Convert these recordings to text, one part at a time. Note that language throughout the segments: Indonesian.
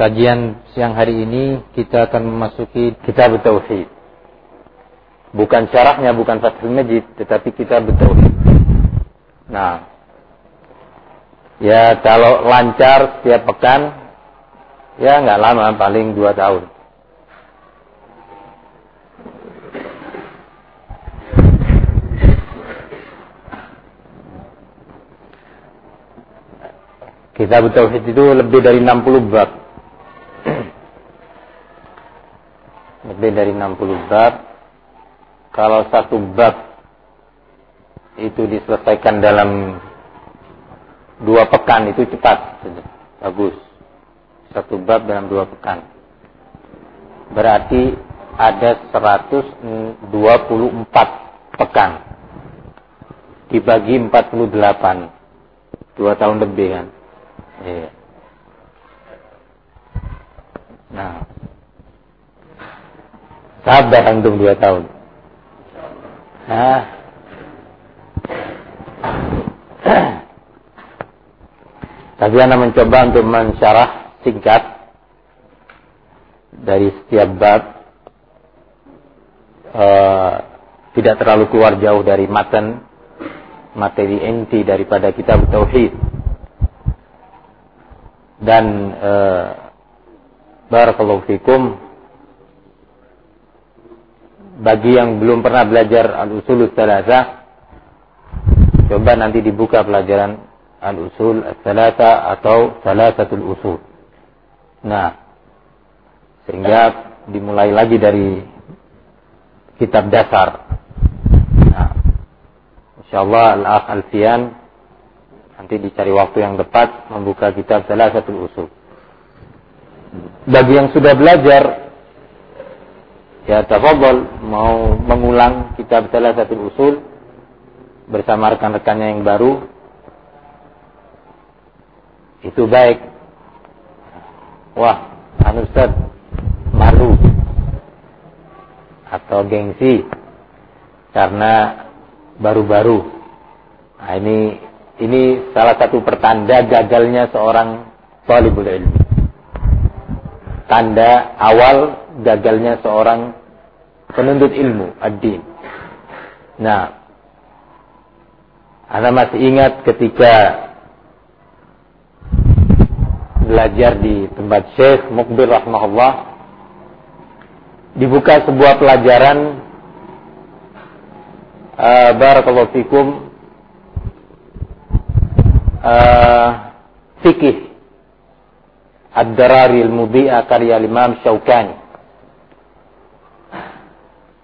Kajian siang hari ini kita akan memasuki kitab Tauhid. Bukan syarahnya, bukan Fathul Majid, tetapi kitab Tauhid. Nah, ya kalau lancar setiap pekan, ya nggak lama, paling dua tahun. Kitab Tauhid itu lebih dari 60 bab. Lebih dari 60 bab. Kalau satu bab itu diselesaikan dalam dua pekan itu cepat. Bagus. Satu bab dalam dua pekan. Berarti ada 124 pekan. Dibagi 48. Dua tahun lebih kan. Iya. Nah, Sabar antum dua tahun. Tapi Anda mencoba untuk mensyarah singkat dari setiap bab uh, tidak terlalu keluar jauh dari matan materi inti daripada kitab tauhid dan uh, barakallahu fikum bagi yang belum pernah belajar al-usul salasa coba nanti dibuka pelajaran al-usul salasa atau salasatul usul. Nah sehingga dimulai lagi dari kitab dasar. Nah insyaallah al-akh Alfian nanti dicari waktu yang tepat membuka kitab salasatul usul. Bagi yang sudah belajar ya tafadhol mau mengulang kitab salah satu usul bersama rekan-rekannya yang baru. Itu baik. Wah anu Ustaz malu atau gengsi karena baru-baru. Nah ini ini salah satu pertanda gagalnya seorang talibul ilmi. Tanda awal gagalnya seorang penuntut ilmu ad-din. Nah, Anda masih ingat ketika belajar di tempat Syekh Mukbir rahmahullah dibuka sebuah pelajaran uh, barakallahu fikum uh, fikih Ad-Darari al-Mudhi'a karya Imam Syaukani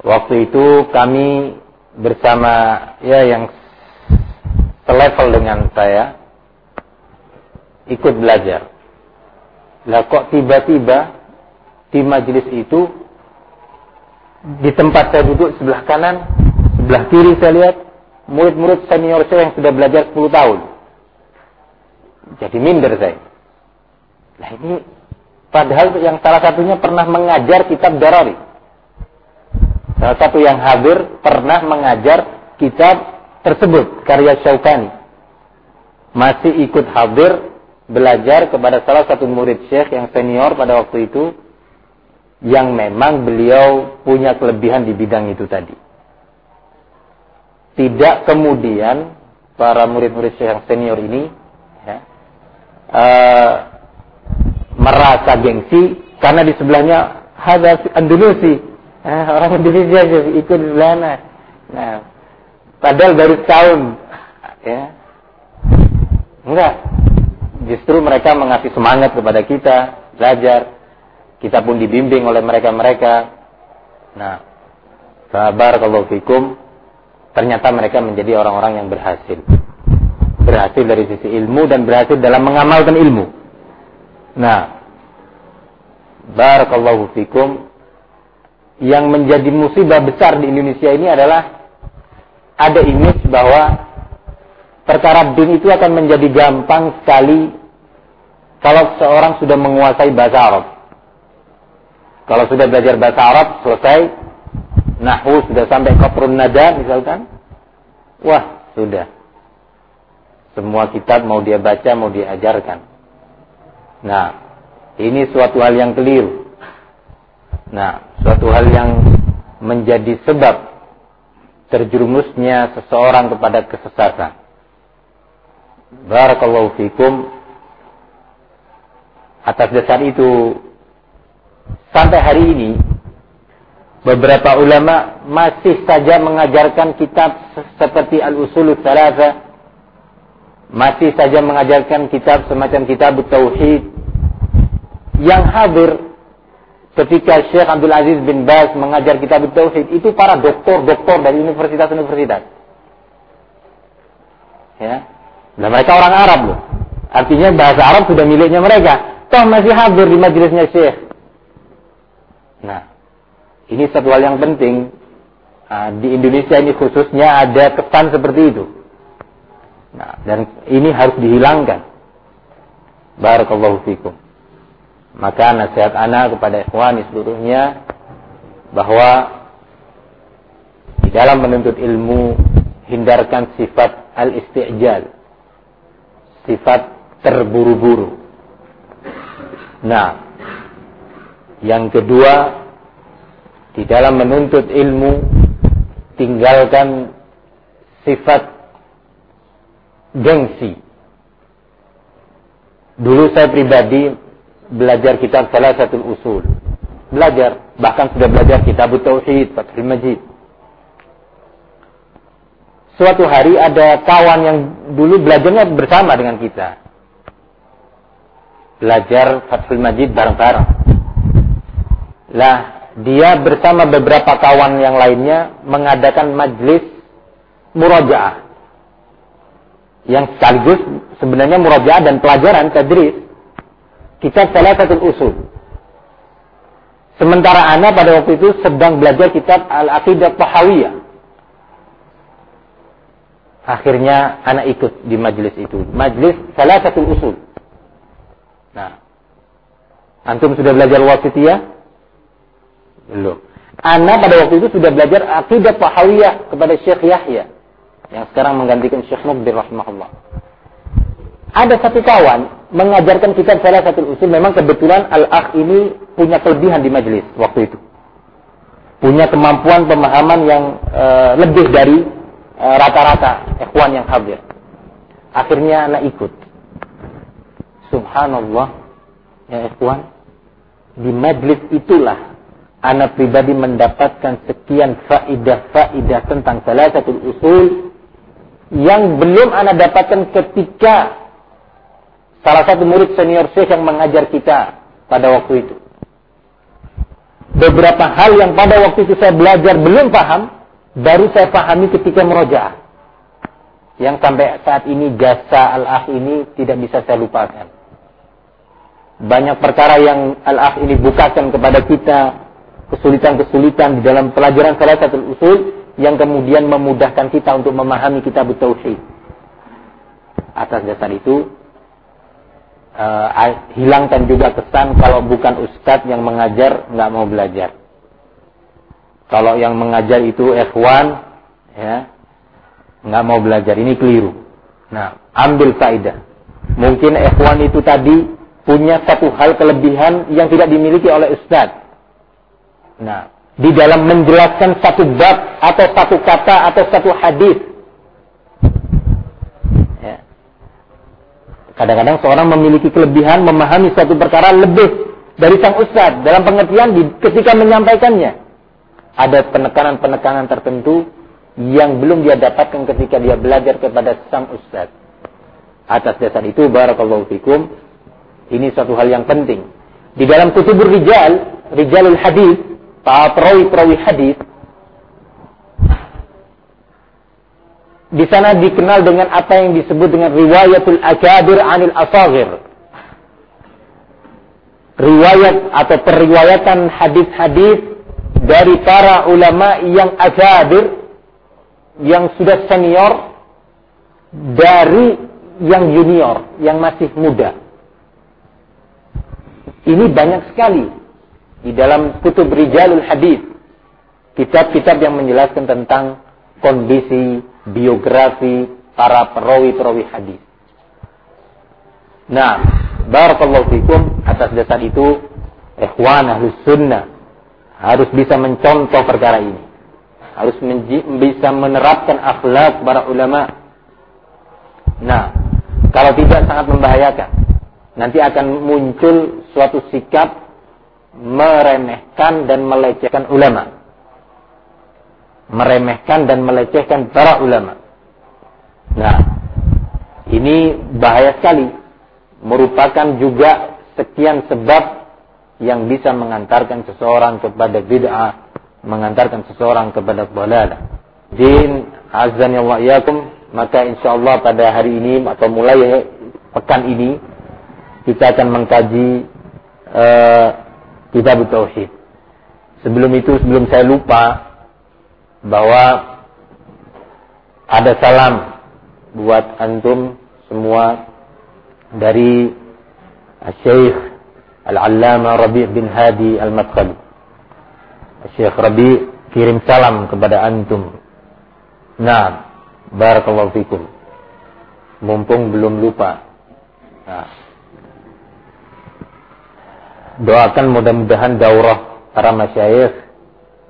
Waktu itu kami bersama ya yang selevel dengan saya ikut belajar. Lah kok tiba-tiba di majelis itu di tempat saya duduk sebelah kanan, sebelah kiri saya lihat murid-murid senior saya yang sudah belajar 10 tahun. Jadi minder saya. Nah ini padahal yang salah satunya pernah mengajar kitab Darari. Salah satu yang hadir pernah mengajar kitab tersebut, karya Syaukani. Masih ikut hadir belajar kepada salah satu murid syekh yang senior pada waktu itu, yang memang beliau punya kelebihan di bidang itu tadi. Tidak kemudian para murid-murid syekh yang senior ini ya, uh, merasa gengsi karena di sebelahnya ada Andalusi Nah, orang Indonesia ikut sana. Nah, padahal baru tahun, ya. Enggak. Justru mereka mengasih semangat kepada kita, belajar. Kita pun dibimbing oleh mereka-mereka. Nah, sabar kalau fikum, ternyata mereka menjadi orang-orang yang berhasil. Berhasil dari sisi ilmu dan berhasil dalam mengamalkan ilmu. Nah, barakallahu fikum yang menjadi musibah besar di Indonesia ini adalah ada image bahwa perkara din itu akan menjadi gampang sekali kalau seorang sudah menguasai bahasa Arab. Kalau sudah belajar bahasa Arab selesai, nahu sudah sampai qatrun nada misalkan, wah sudah. Semua kitab mau dia baca, mau dia ajarkan. Nah, ini suatu hal yang keliru. Nah, suatu hal yang menjadi sebab terjerumusnya seseorang kepada kesesatan. Barakallahu fikum. Atas dasar itu, sampai hari ini, beberapa ulama masih saja mengajarkan kitab seperti Al-Usul Thalatha, masih saja mengajarkan kitab semacam kitab Tauhid, yang hadir ketika Syekh Abdul Aziz bin Baz mengajar kitab Tauhid itu para doktor-doktor dari universitas-universitas. Ya. Dan mereka orang Arab loh. Artinya bahasa Arab sudah miliknya mereka. Toh masih hadir di majelisnya Syekh. Nah, ini satu hal yang penting. Nah, di Indonesia ini khususnya ada kesan seperti itu. Nah, dan ini harus dihilangkan. Barakallahu fikum. Maka nasihat anak kepada ikhwani seluruhnya bahwa di dalam menuntut ilmu hindarkan sifat al-istijal. Sifat terburu-buru. Nah, yang kedua di dalam menuntut ilmu tinggalkan sifat gengsi. Dulu saya pribadi belajar kitab salah satu usul. Belajar, bahkan sudah belajar kitab Tauhid, Fathul Majid. Suatu hari ada kawan yang dulu belajarnya bersama dengan kita. Belajar Fathul Majid bareng-bareng. Lah, dia bersama beberapa kawan yang lainnya mengadakan majlis murajaah. Yang sekaligus sebenarnya murajaah dan pelajaran tadris kitab satu usul. Sementara Ana pada waktu itu sedang belajar kitab Al-Aqidah Tahawiyah. Akhirnya Ana ikut di majelis itu. Majelis salah satu usul. Nah. Antum sudah belajar wasitiyah? Belum. Ana pada waktu itu sudah belajar Aqidah Tahawiyah kepada Syekh Yahya. Yang sekarang menggantikan Syekh Mubir rahimahullah. Ada satu kawan mengajarkan kitab salah satu usul memang kebetulan al-akh ini punya kelebihan di majelis waktu itu. Punya kemampuan pemahaman yang uh, lebih dari eh, rata-rata uh, ikhwan yang hadir. Akhirnya anak ikut. Subhanallah ya ikhwan di majelis itulah anak pribadi mendapatkan sekian faidah-faidah tentang salah satu usul yang belum anak dapatkan ketika salah satu murid senior Syekh yang mengajar kita pada waktu itu. Beberapa hal yang pada waktu itu saya belajar belum paham, baru saya pahami ketika merojaah. Yang sampai saat ini jasa al-ah ini tidak bisa saya lupakan. Banyak perkara yang al-ah ini bukakan kepada kita, kesulitan-kesulitan di dalam pelajaran salah satu usul yang kemudian memudahkan kita untuk memahami kitab tauhid. Atas dasar itu, uh, hilangkan juga kesan kalau bukan ustadz yang mengajar nggak mau belajar. Kalau yang mengajar itu ikhwan, ya nggak mau belajar ini keliru. Nah, ambil faedah. Mungkin ikhwan itu tadi punya satu hal kelebihan yang tidak dimiliki oleh ustadz. Nah, di dalam menjelaskan satu bab atau satu kata atau satu hadis Kadang-kadang seorang memiliki kelebihan memahami suatu perkara lebih dari sang ustaz dalam pengertian di, ketika menyampaikannya. Ada penekanan-penekanan tertentu yang belum dia dapatkan ketika dia belajar kepada sang ustaz. Atas dasar itu barakallahu fikum ini suatu hal yang penting. Di dalam kutubur rijal, rijalul hadis, para perawi-perawi hadis di sana dikenal dengan apa yang disebut dengan riwayatul akabir anil asagir. riwayat atau periwayatan hadis-hadis dari para ulama yang akabir yang sudah senior dari yang junior yang masih muda. Ini banyak sekali di dalam kutub rijalul hadis kitab-kitab yang menjelaskan tentang kondisi biografi para perawi-perawi hadis. Nah, barakallahu fikum atas dasar itu ikhwan ahlus sunnah harus bisa mencontoh perkara ini. Harus bisa menerapkan akhlak para ulama. Nah, kalau tidak sangat membahayakan. Nanti akan muncul suatu sikap meremehkan dan melecehkan ulama. Meremehkan dan melecehkan para ulama. Nah, ini bahaya sekali. Merupakan juga sekian sebab yang bisa mengantarkan seseorang kepada bid'ah, mengantarkan seseorang kepada dhalalah. Din azan ya Allah yakum, maka insyaallah pada hari ini atau mulai pekan ini kita akan mengkaji uh, kitab tauhid. Sebelum itu sebelum saya lupa bahwa ada salam buat antum semua dari Syekh Al-Allama Rabi' bin Hadi Al-Madkhali. Syekh Rabi' kirim salam kepada antum. Nah, barakallahu fikum. Mumpung belum lupa. Nah. Doakan mudah-mudahan daurah para masyayikh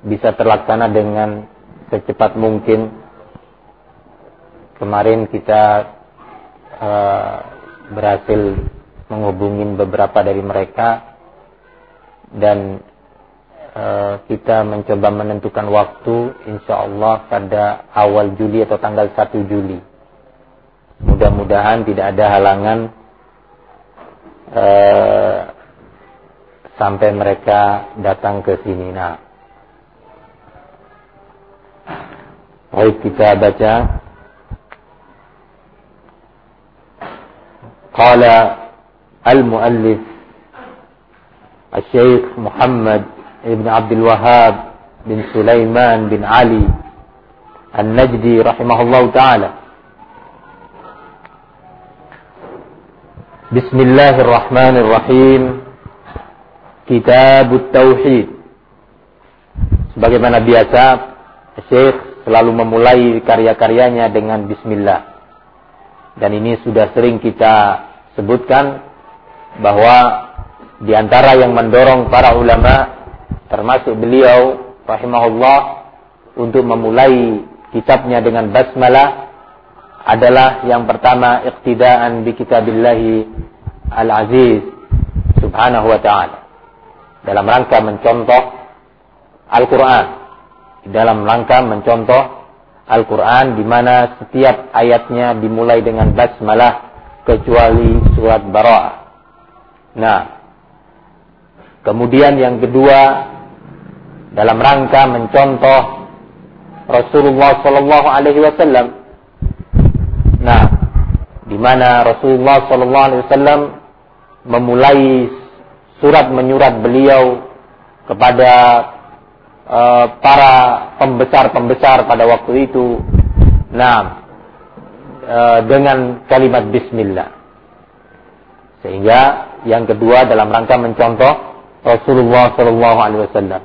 bisa terlaksana dengan secepat mungkin. Kemarin kita uh, berhasil menghubungi beberapa dari mereka dan e, kita mencoba menentukan waktu insya Allah pada awal Juli atau tanggal 1 Juli mudah-mudahan tidak ada halangan e, sampai mereka datang ke sini nah kita baca Qala المؤلف الشيخ محمد بن عبد الوهاب بن سليمان بن علي النجدي رحمه الله تعالى. بسم الله الرحمن الرحيم. كتاب التوحيد. sebagaimana biasa Syekh selalu memulai karya-karyanya dengan bismillah. Dan ini sudah sering kita sebutkan bahwa di antara yang mendorong para ulama termasuk beliau rahimahullah untuk memulai kitabnya dengan basmalah adalah yang pertama iqtidaan bi kitabillahi al-aziz subhanahu wa ta'ala. Dalam rangka mencontoh Al-Quran dalam rangka mencontoh Al-Quran di mana setiap ayatnya dimulai dengan basmalah kecuali surat Bara'ah Nah, kemudian yang kedua dalam rangka mencontoh Rasulullah Sallallahu Alaihi Wasallam. Nah, di mana Rasulullah Sallallahu Alaihi Wasallam memulai surat menyurat beliau kepada uh, para pembesar-pembesar pada waktu itu. Nah, uh, dengan kalimat Bismillah. Sehingga yang kedua dalam rangka mencontoh Rasulullah Shallallahu Alaihi Wasallam.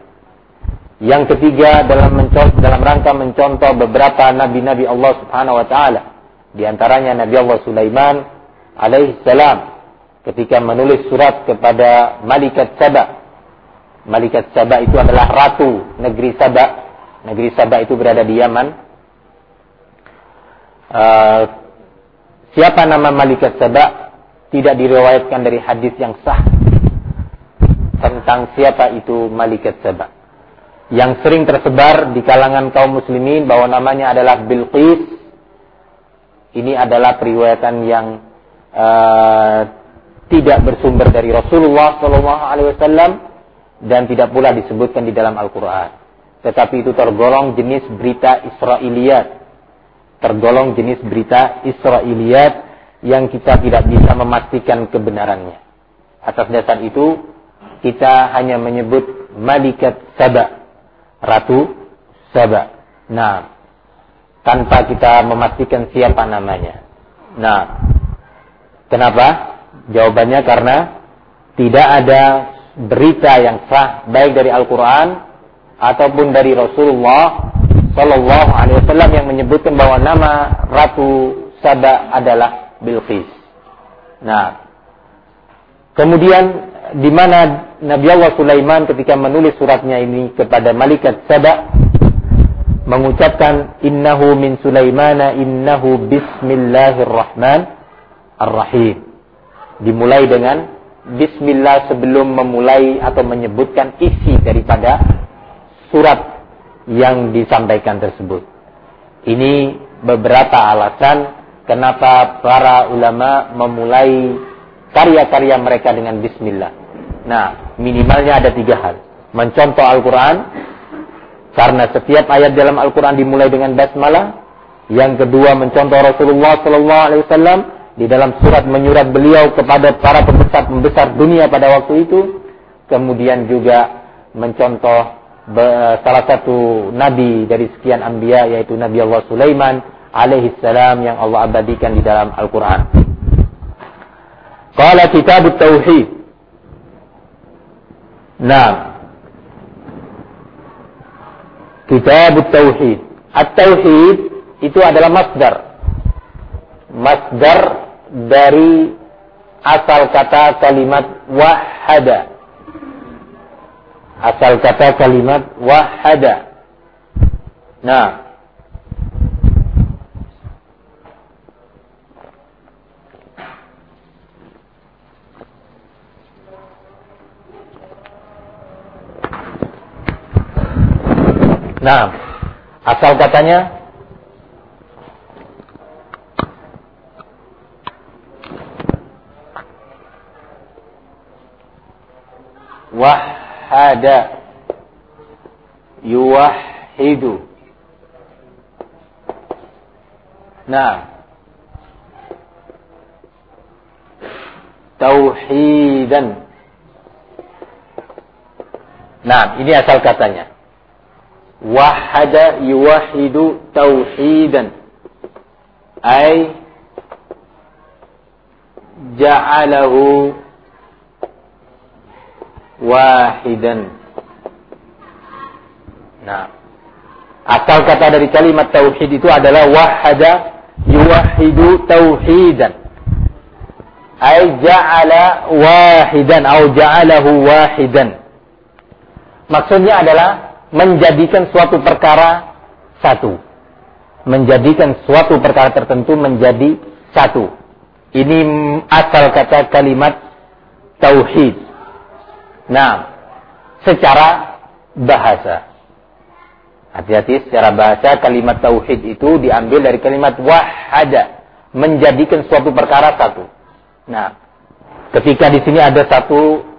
Yang ketiga dalam mencontoh, dalam rangka mencontoh beberapa nabi-nabi Allah Subhanahu Wa Taala. Di antaranya Nabi Allah Sulaiman alaihi salam ketika menulis surat kepada Malikat Saba. Malikat Saba itu adalah ratu negeri Saba. Negeri Saba itu berada di Yaman. Uh, siapa nama Malikat Saba? tidak diriwayatkan dari hadis yang sah tentang siapa itu Malikat Saba. Yang sering tersebar di kalangan kaum muslimin bahwa namanya adalah Bilqis. Ini adalah periwayatan yang uh, tidak bersumber dari Rasulullah SAW dan tidak pula disebutkan di dalam Al-Quran. Tetapi itu tergolong jenis berita Israiliyat. Tergolong jenis berita Israiliyat yang kita tidak bisa memastikan kebenarannya. Atas dasar itu, kita hanya menyebut Malikat Saba, Ratu Saba. Nah, tanpa kita memastikan siapa namanya. Nah, kenapa? Jawabannya karena tidak ada berita yang sah baik dari Al-Quran ataupun dari Rasulullah Sallallahu Alaihi Wasallam yang menyebutkan bahwa nama Ratu Saba adalah Bilqis. Nah, kemudian di mana Nabi Allah Sulaiman ketika menulis suratnya ini kepada malaikat Saba mengucapkan innahu min Sulaimana innahu bismillahirrahmanirrahim. Dimulai dengan bismillah sebelum memulai atau menyebutkan isi daripada surat yang disampaikan tersebut. Ini beberapa alasan kenapa para ulama memulai karya-karya mereka dengan bismillah. Nah, minimalnya ada tiga hal. Mencontoh Al-Quran, karena setiap ayat dalam Al-Quran dimulai dengan basmalah. Yang kedua, mencontoh Rasulullah Sallallahu Alaihi Wasallam di dalam surat menyurat beliau kepada para pembesar-pembesar dunia pada waktu itu. Kemudian juga mencontoh salah satu nabi dari sekian anbiya yaitu Nabi Allah Sulaiman alaihi salam yang Allah abadikan di dalam Al-Qur'an. Qala kitab tauhid. Nah. Kitab tauhid. At-tauhid itu adalah masdar. Masdar dari asal kata kalimat wahada. Asal kata kalimat wahada. Nah, Nah, asal katanya wahada yuwahidu. Nah, tauhidan. Nah, ini asal katanya wahada yuwahidu tauhidan ay ja'alahu wahidan nah asal kata dari kalimat tauhid itu adalah wahada yuwahidu tauhidan ay ja'ala wahidan atau ja'alahu wahidan maksudnya adalah menjadikan suatu perkara satu. Menjadikan suatu perkara tertentu menjadi satu. Ini asal kata kalimat tauhid. Nah, secara bahasa. Hati-hati secara bahasa kalimat tauhid itu diambil dari kalimat wahada, menjadikan suatu perkara satu. Nah, ketika di sini ada satu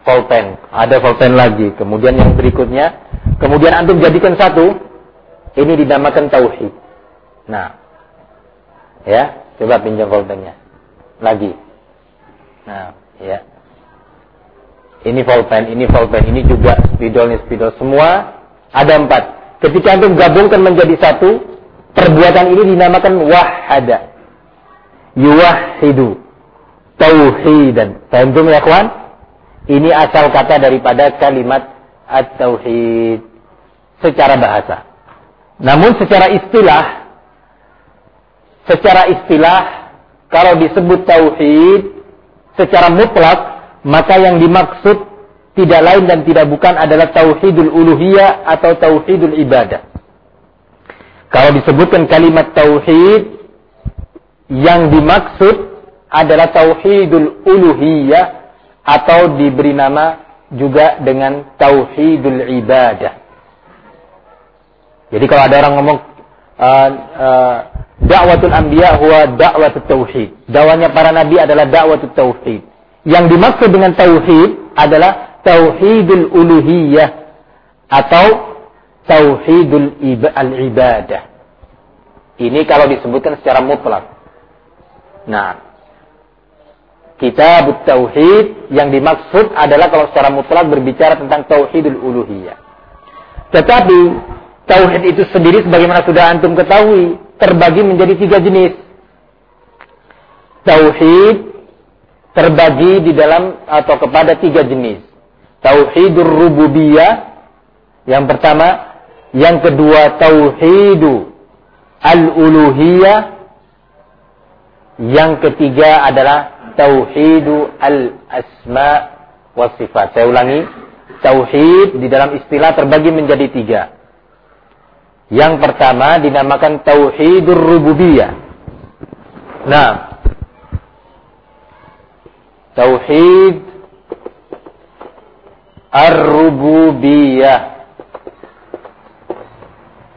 Volpen, ada volpen lagi, kemudian yang berikutnya, kemudian antum jadikan satu, ini dinamakan tauhid. Nah, ya, coba pinjam volpennya. Lagi. Nah, ya. Ini volpen, ini volpen, ini juga spidol, ini spidol. Semua ada empat. Ketika antum gabungkan menjadi satu, perbuatan ini dinamakan wahada. Yuwahidu. Tauhidan. Paham ya kawan? Ini asal kata daripada kalimat at-tauhid secara bahasa. Namun secara istilah secara istilah kalau disebut tauhid secara mutlak maka yang dimaksud tidak lain dan tidak bukan adalah tauhidul uluhiyah atau tauhidul ibadah. Kalau disebutkan kalimat tauhid yang dimaksud adalah tauhidul uluhiyah atau diberi nama juga dengan tauhidul ibadah. Jadi kalau ada orang ngomong uh, uh, dakwatul anbiya huwa dakwatut tauhid. Dakwanya para nabi adalah dakwatut tauhid. Yang dimaksud dengan tauhid adalah tauhidul uluhiyah atau tauhidul al-ibadah. Ini kalau disebutkan secara mutlak. Nah, kitab tauhid yang dimaksud adalah kalau secara mutlak berbicara tentang tauhidul uluhiyah. Tetapi tauhid itu sendiri sebagaimana sudah antum ketahui terbagi menjadi tiga jenis. Tauhid terbagi di dalam atau kepada tiga jenis. Tauhidur rububiyah yang pertama, yang kedua tauhidu al-uluhiyah yang ketiga adalah tauhidu al-asma wa sifat. Saya ulangi, tauhid di dalam istilah terbagi menjadi tiga. Yang pertama dinamakan tauhidur rububiyah. Nah, tauhid ar-rububiyah.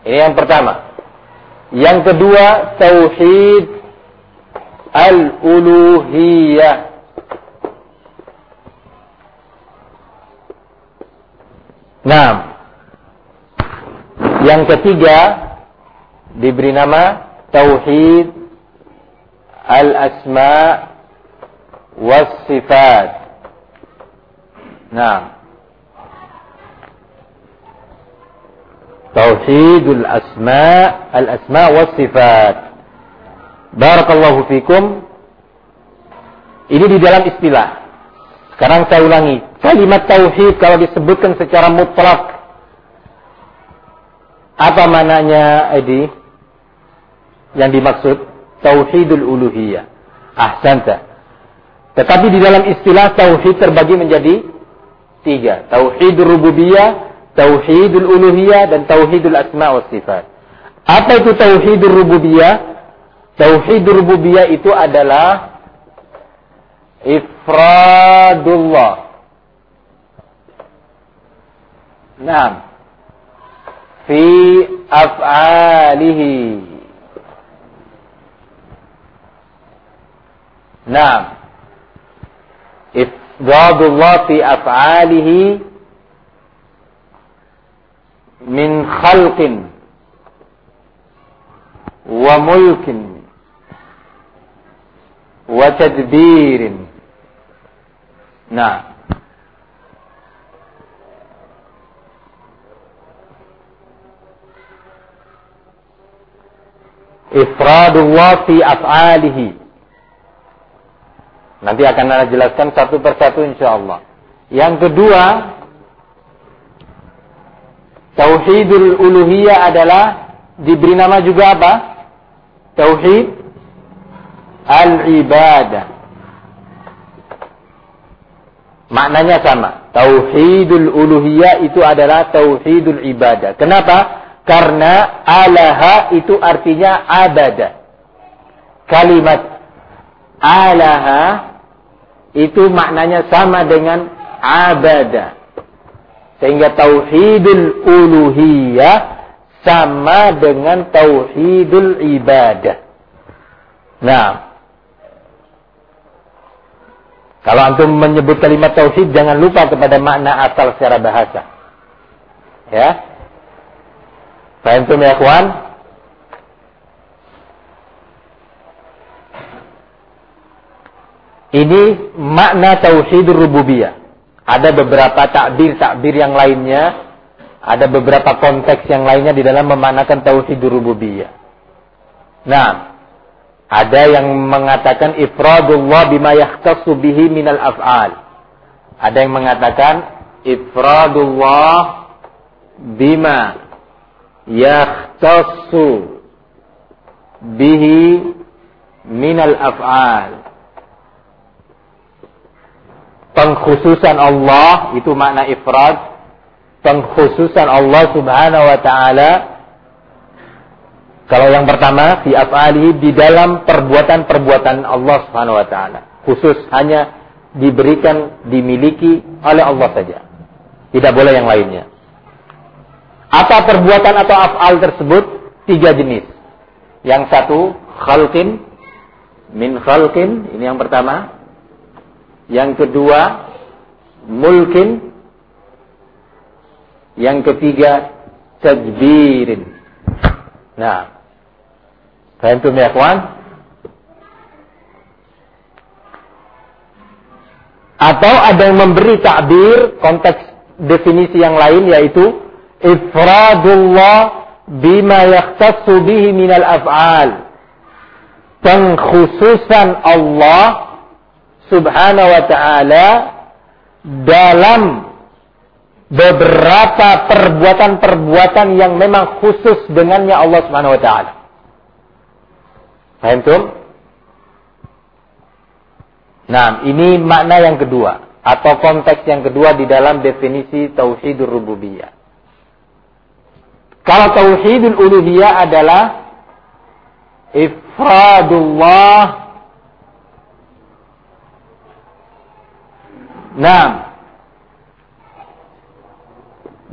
Ini yang pertama. Yang kedua, tauhid al-uluhiyah. Nah, yang ketiga diberi nama tauhid al-asma Nah, tauhidul asma al-asma was sifat. Barakallahu fikum. Ini di dalam istilah. Sekarang saya ulangi. Kalimat tauhid kalau disebutkan secara mutlak. Apa mananya, Edi? Yang dimaksud tauhidul uluhiyah. Ahsanta. Tetapi di dalam istilah tauhid terbagi menjadi tiga. Tauhidul rububiyah, tauhidul uluhiyah, dan tauhidul asma wa sifat. Apa itu tauhidul rububiyah? Tauhid rububiyah itu adalah ifradullah. Naam. Fi af'alihi. Naam. إفراد الله في أفعاله من خلق وملك وتدبير. نعم. إفراد الله في أفعاله. Nanti akan saya jelaskan satu persatu insyaallah. Yang kedua, Tauhidul uluhiyah adalah diberi nama juga apa? Tauhid al-ibadah. Maknanya sama. Tauhidul uluhiyah itu adalah tauhidul ibadah. Kenapa? Karena alaha itu artinya abada. Kalimat alaha itu maknanya sama dengan abada. Sehingga tauhidul uluhiyah sama dengan tauhidul ibadah. Nah, kalau antum menyebut kalimat tauhid jangan lupa kepada makna asal secara bahasa. Ya. Paham ya kawan? Ini makna tauhidur rububiyah. Ada beberapa takbir-takbir yang lainnya, ada beberapa konteks yang lainnya di dalam memanakan tauhidur rububiyah. Nah, ada yang mengatakan ifradullah bima yahtassu bihi minal af'al. Ada yang mengatakan ifradullah bima yahtassu minal af'al. Pengkhususan Allah itu makna ifrad. Pengkhususan Allah Subhanahu wa taala kalau yang pertama fi af'alihi di dalam perbuatan-perbuatan Allah Subhanahu wa taala. Khusus hanya diberikan dimiliki oleh Allah saja. Tidak boleh yang lainnya. Apa perbuatan atau af'al tersebut? Tiga jenis. Yang satu khalqin min khalqin, ini yang pertama. Yang kedua mulkin. Yang ketiga tadbirin. Nah, Fahimtum ya kawan? Atau ada yang memberi takbir konteks definisi yang lain yaitu ifradullah bima yakhtassu bihi minal af'al. Pengkhususan Allah subhanahu wa ta'ala dalam beberapa perbuatan-perbuatan yang memang khusus dengannya Allah subhanahu wa ta'ala. Paham tuh? Nah, ini makna yang kedua atau konteks yang kedua di dalam definisi tauhidur rububiyah. Kalau tauhidul uluhiyah adalah ifradullah Naam.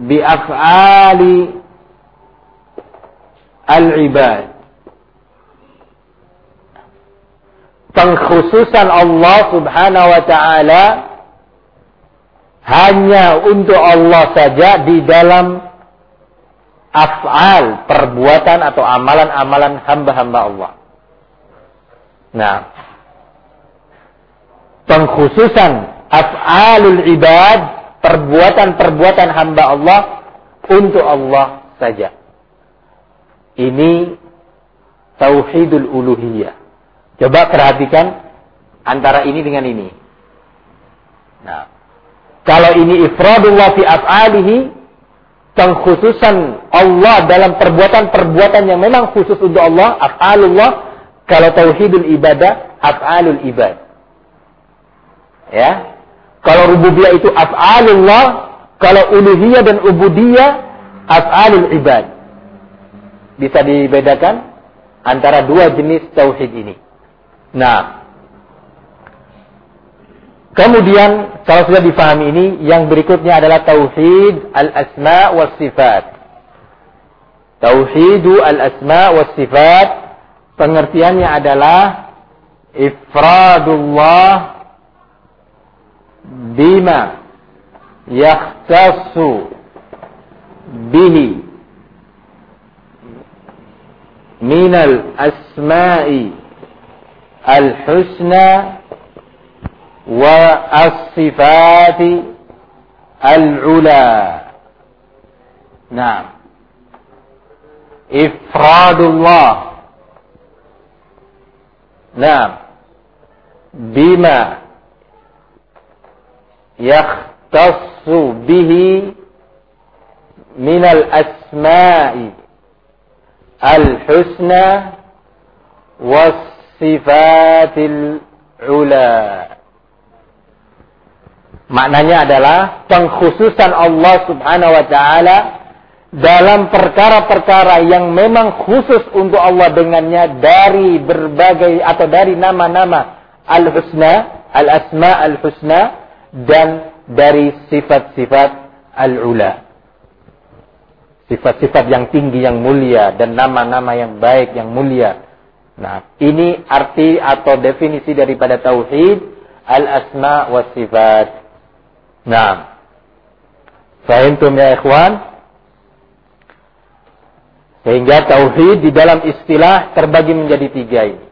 Biaf'ali al-ibad. Pengkhususan Allah Subhanahu wa taala hanya untuk Allah saja di dalam af'al, perbuatan atau amalan-amalan hamba-hamba Allah. Nah, pengkhususan af'alul ibad, perbuatan-perbuatan hamba Allah untuk Allah saja. Ini tauhidul uluhiyah. Coba perhatikan antara ini dengan ini. Nah, kalau ini ifradullah fi af'alihi, pengkhususan Allah dalam perbuatan-perbuatan yang memang khusus untuk Allah, af'alullah, kalau tauhidul ibadah, af'alul ibad. Ya. Kalau rububiyah itu af'alullah, kalau uluhiyah dan ubudiyah, af'alul ibad. Bisa dibedakan antara dua jenis tauhid ini. Nah, kemudian kalau sudah difahami ini, yang berikutnya adalah tauhid al-asma wa sifat. Tauhid al-asma wa sifat pengertiannya adalah ifradullah bima yakhtassu bihi minal asma'i الحسنى والصفات العلى. نعم. إفراد الله. نعم. بما yakhtassu bihi minal asma'i al-husna was-sifatil ula. Maknanya adalah pengkhususan Allah Subhanahu wa taala dalam perkara-perkara yang memang khusus untuk Allah dengannya dari berbagai atau dari nama-nama al-husna, al-asma al-husna dan dari sifat-sifat al-ula. Sifat-sifat yang tinggi, yang mulia dan nama-nama yang baik, yang mulia Nah, ini arti atau definisi daripada tauhid al-asma wa sifat. Nah, Fahimtum ya ikhwan? Sehingga tauhid di dalam istilah terbagi menjadi tiga ini.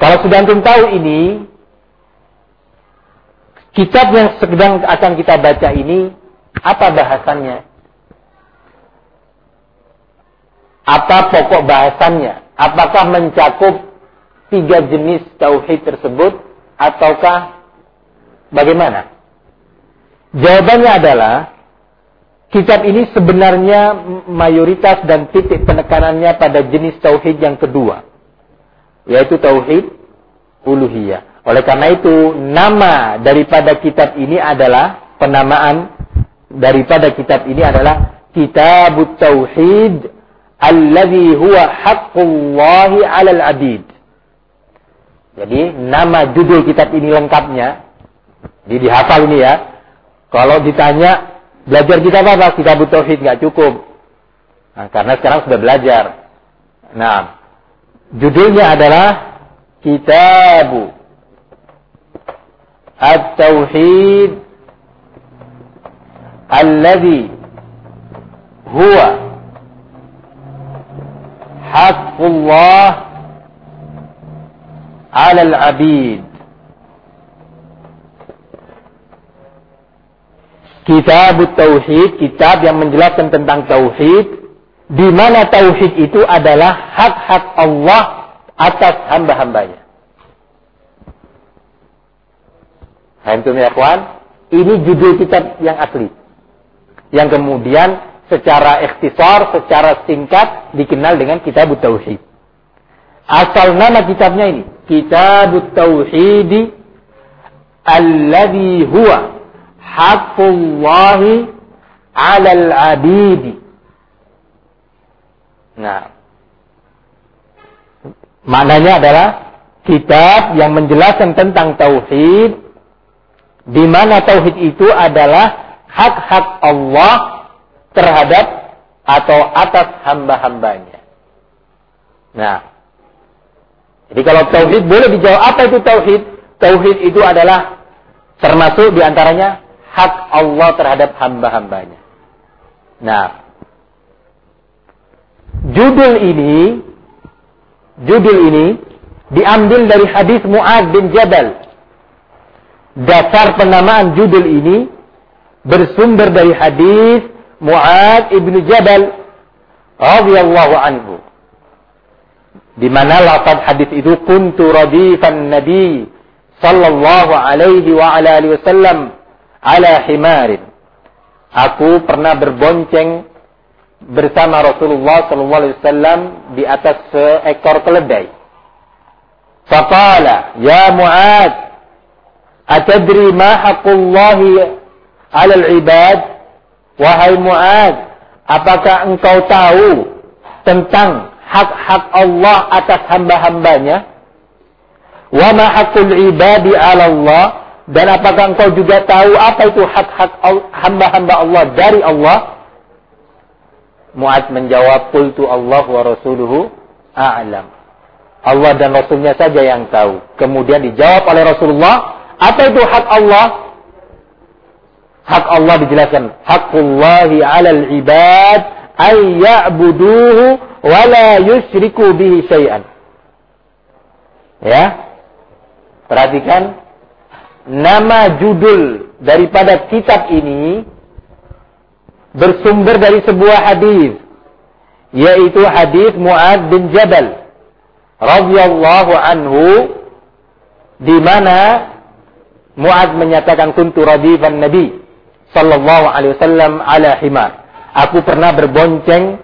Kalau sudah antum tahu ini, kitab yang sedang akan kita baca ini, apa bahasannya? Apa pokok bahasannya? Apakah mencakup tiga jenis tauhid tersebut ataukah bagaimana? Jawabannya adalah kitab ini sebenarnya mayoritas dan titik penekanannya pada jenis tauhid yang kedua, yaitu tauhid uluhiyah. Oleh karena itu, nama daripada kitab ini adalah penamaan daripada kitab ini adalah Kitabut Tauhid alladhi huwa haqqullahi 'alal 'abid. Jadi nama judul kitab ini lengkapnya. Jadi dihafal ini ya. Kalau ditanya belajar kitab apa? Kitab tauhid nggak cukup. Nah, karena sekarang sudah belajar. Nah, judulnya adalah Kitab At-Tauhid alladhi huwa حق الله على العبيد kitab tauhid, kitab yang menjelaskan tentang tauhid, di mana tauhid itu adalah hak-hak Allah atas hamba-hambanya. Hantum ya kawan, ini judul kitab yang asli. Yang kemudian secara ikhtisar, secara singkat dikenal dengan kitab tauhid. Asal nama kitabnya ini, Kitab Tauhid alladhi huwa haqqullahi 'alal 'abidi. Nah, maknanya adalah kitab yang menjelaskan tentang tauhid di mana tauhid itu adalah hak-hak Allah terhadap atau atas hamba-hambanya. Nah, jadi kalau tauhid boleh dijawab apa itu tauhid? Tauhid itu adalah termasuk di antaranya hak Allah terhadap hamba-hambanya. Nah, judul ini, judul ini diambil dari hadis Muad bin Jabal. Dasar penamaan judul ini bersumber dari hadis Muad ibn Jabal radhiyallahu anhu. Di mana lafaz hadis itu kuntu radifan nabi sallallahu alaihi wa ala alihi wasallam ala himarin. Aku pernah berbonceng bersama Rasulullah sallallahu alaihi wasallam di atas seekor keledai. Faqala, "Ya Mu'ad, atadri ma haqqullahi al-'ibad?" Wahai Mu'ad, apakah engkau tahu tentang hak-hak Allah atas hamba-hambanya? Wa ma haqqul ibadi 'ala Allah? Dan apakah engkau juga tahu apa itu hak-hak hamba-hamba Allah dari Allah? Mu'ad menjawab, Qultu Allah wa Rasuluhu a'lam. Allah dan Rasulnya saja yang tahu. Kemudian dijawab oleh Rasulullah, apa itu hak Allah? Hak Allah dijelaskan, Hakullahi alal ibad ayya'buduhu wa la yushriku bihi syai'an. Ya. Perhatikan nama judul daripada kitab ini bersumber dari sebuah hadis yaitu hadis Muad bin Jabal radhiyallahu anhu di mana Muad menyatakan kuntu radifan Nabi sallallahu alaihi wasallam ala himar. Aku pernah berbonceng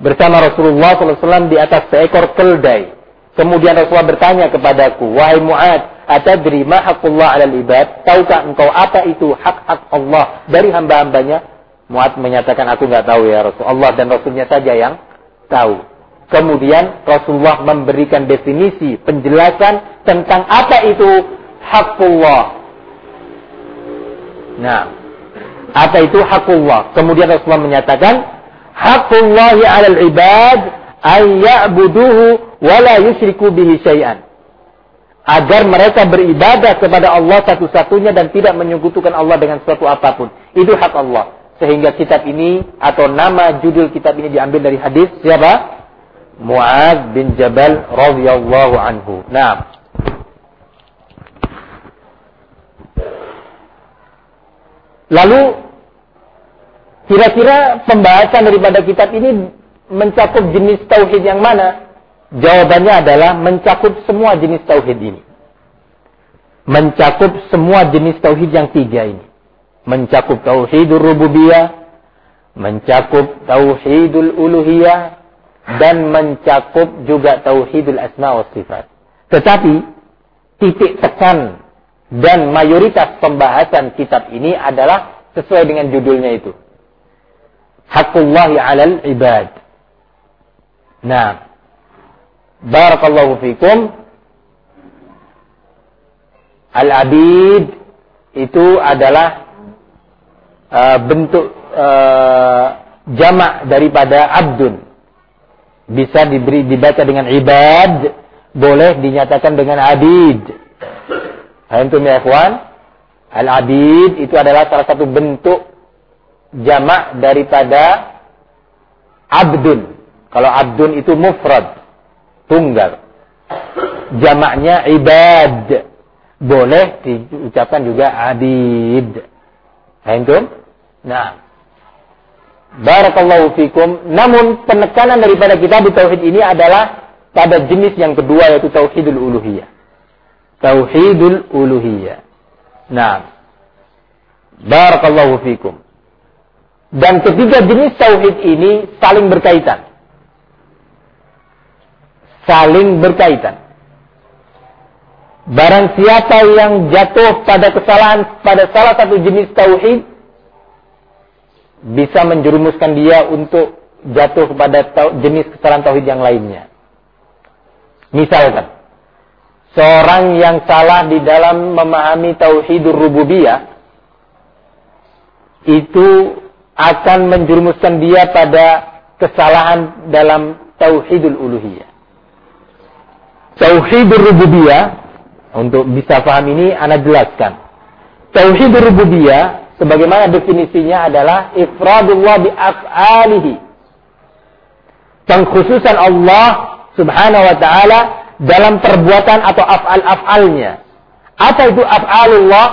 bersama Rasulullah sallallahu alaihi wasallam di atas seekor keldai. Kemudian Rasulullah bertanya kepadaku, "Wahai Muad, atadri ma haqqullah 'alal ibad?" Tahukah engkau apa itu hak-hak Allah dari hamba-hambanya? Muad menyatakan, "Aku nggak tahu ya Rasul. Allah dan Rasulnya saja yang tahu." Kemudian Rasulullah memberikan definisi, penjelasan tentang apa itu haqqullah. Nah, apa itu haqqullah? Kemudian Rasulullah menyatakan, "Haqqullahi 'alal ibad ay ya'buduhu wala yusyriku bihi syai'an. Agar mereka beribadah kepada Allah satu-satunya dan tidak menyekutukan Allah dengan sesuatu apa pun. Itu hak Allah. Sehingga kitab ini atau nama judul kitab ini diambil dari hadis siapa? Mu'ad bin Jabal radhiyallahu anhu. Nah. Lalu kira-kira pembahasan daripada kitab ini mencakup jenis tauhid yang mana? Jawabannya adalah mencakup semua jenis tauhid ini. Mencakup semua jenis tauhid yang tiga ini. Mencakup tauhidul rububiyah, mencakup tauhidul uluhiyah, dan mencakup juga tauhidul asma wa sifat. Tetapi titik tekan dan mayoritas pembahasan kitab ini adalah sesuai dengan judulnya itu. Hakullahi alal ibad. Nah, Barakallahu fikum. Al-abid itu adalah uh, bentuk uh, jamak daripada abdun. Bisa diberi dibaca dengan ibad, boleh dinyatakan dengan abid. Antum ya ikhwan, al-abid itu adalah salah satu bentuk jamak daripada abdun. Kalau abdun itu mufrad tunggal. Jamaknya ibad. Boleh diucapkan juga abid. Antum? Nah. Barakallahu fikum. Namun penekanan daripada kitab tauhid ini adalah pada jenis yang kedua yaitu tauhidul uluhiyah. Tauhidul uluhiyah. Nah. Barakallahu fikum. Dan ketiga jenis tauhid ini saling berkaitan. Saling berkaitan. Barang siapa yang jatuh pada kesalahan pada salah satu jenis tauhid bisa menjerumuskan dia untuk jatuh kepada jenis kesalahan tauhid yang lainnya. Misalkan seorang yang salah di dalam memahami tauhidur rububiyah itu akan menjerumuskan dia pada kesalahan dalam tauhidul uluhiyah. Tauhidur rububiyah untuk bisa paham ini, Anda jelaskan. Tauhid rububiyah, sebagaimana definisinya adalah ifradullah bi af'alihi. Pengkhususan Allah subhanahu wa ta'ala dalam perbuatan atau af'al-af'alnya. Apa itu af'alullah?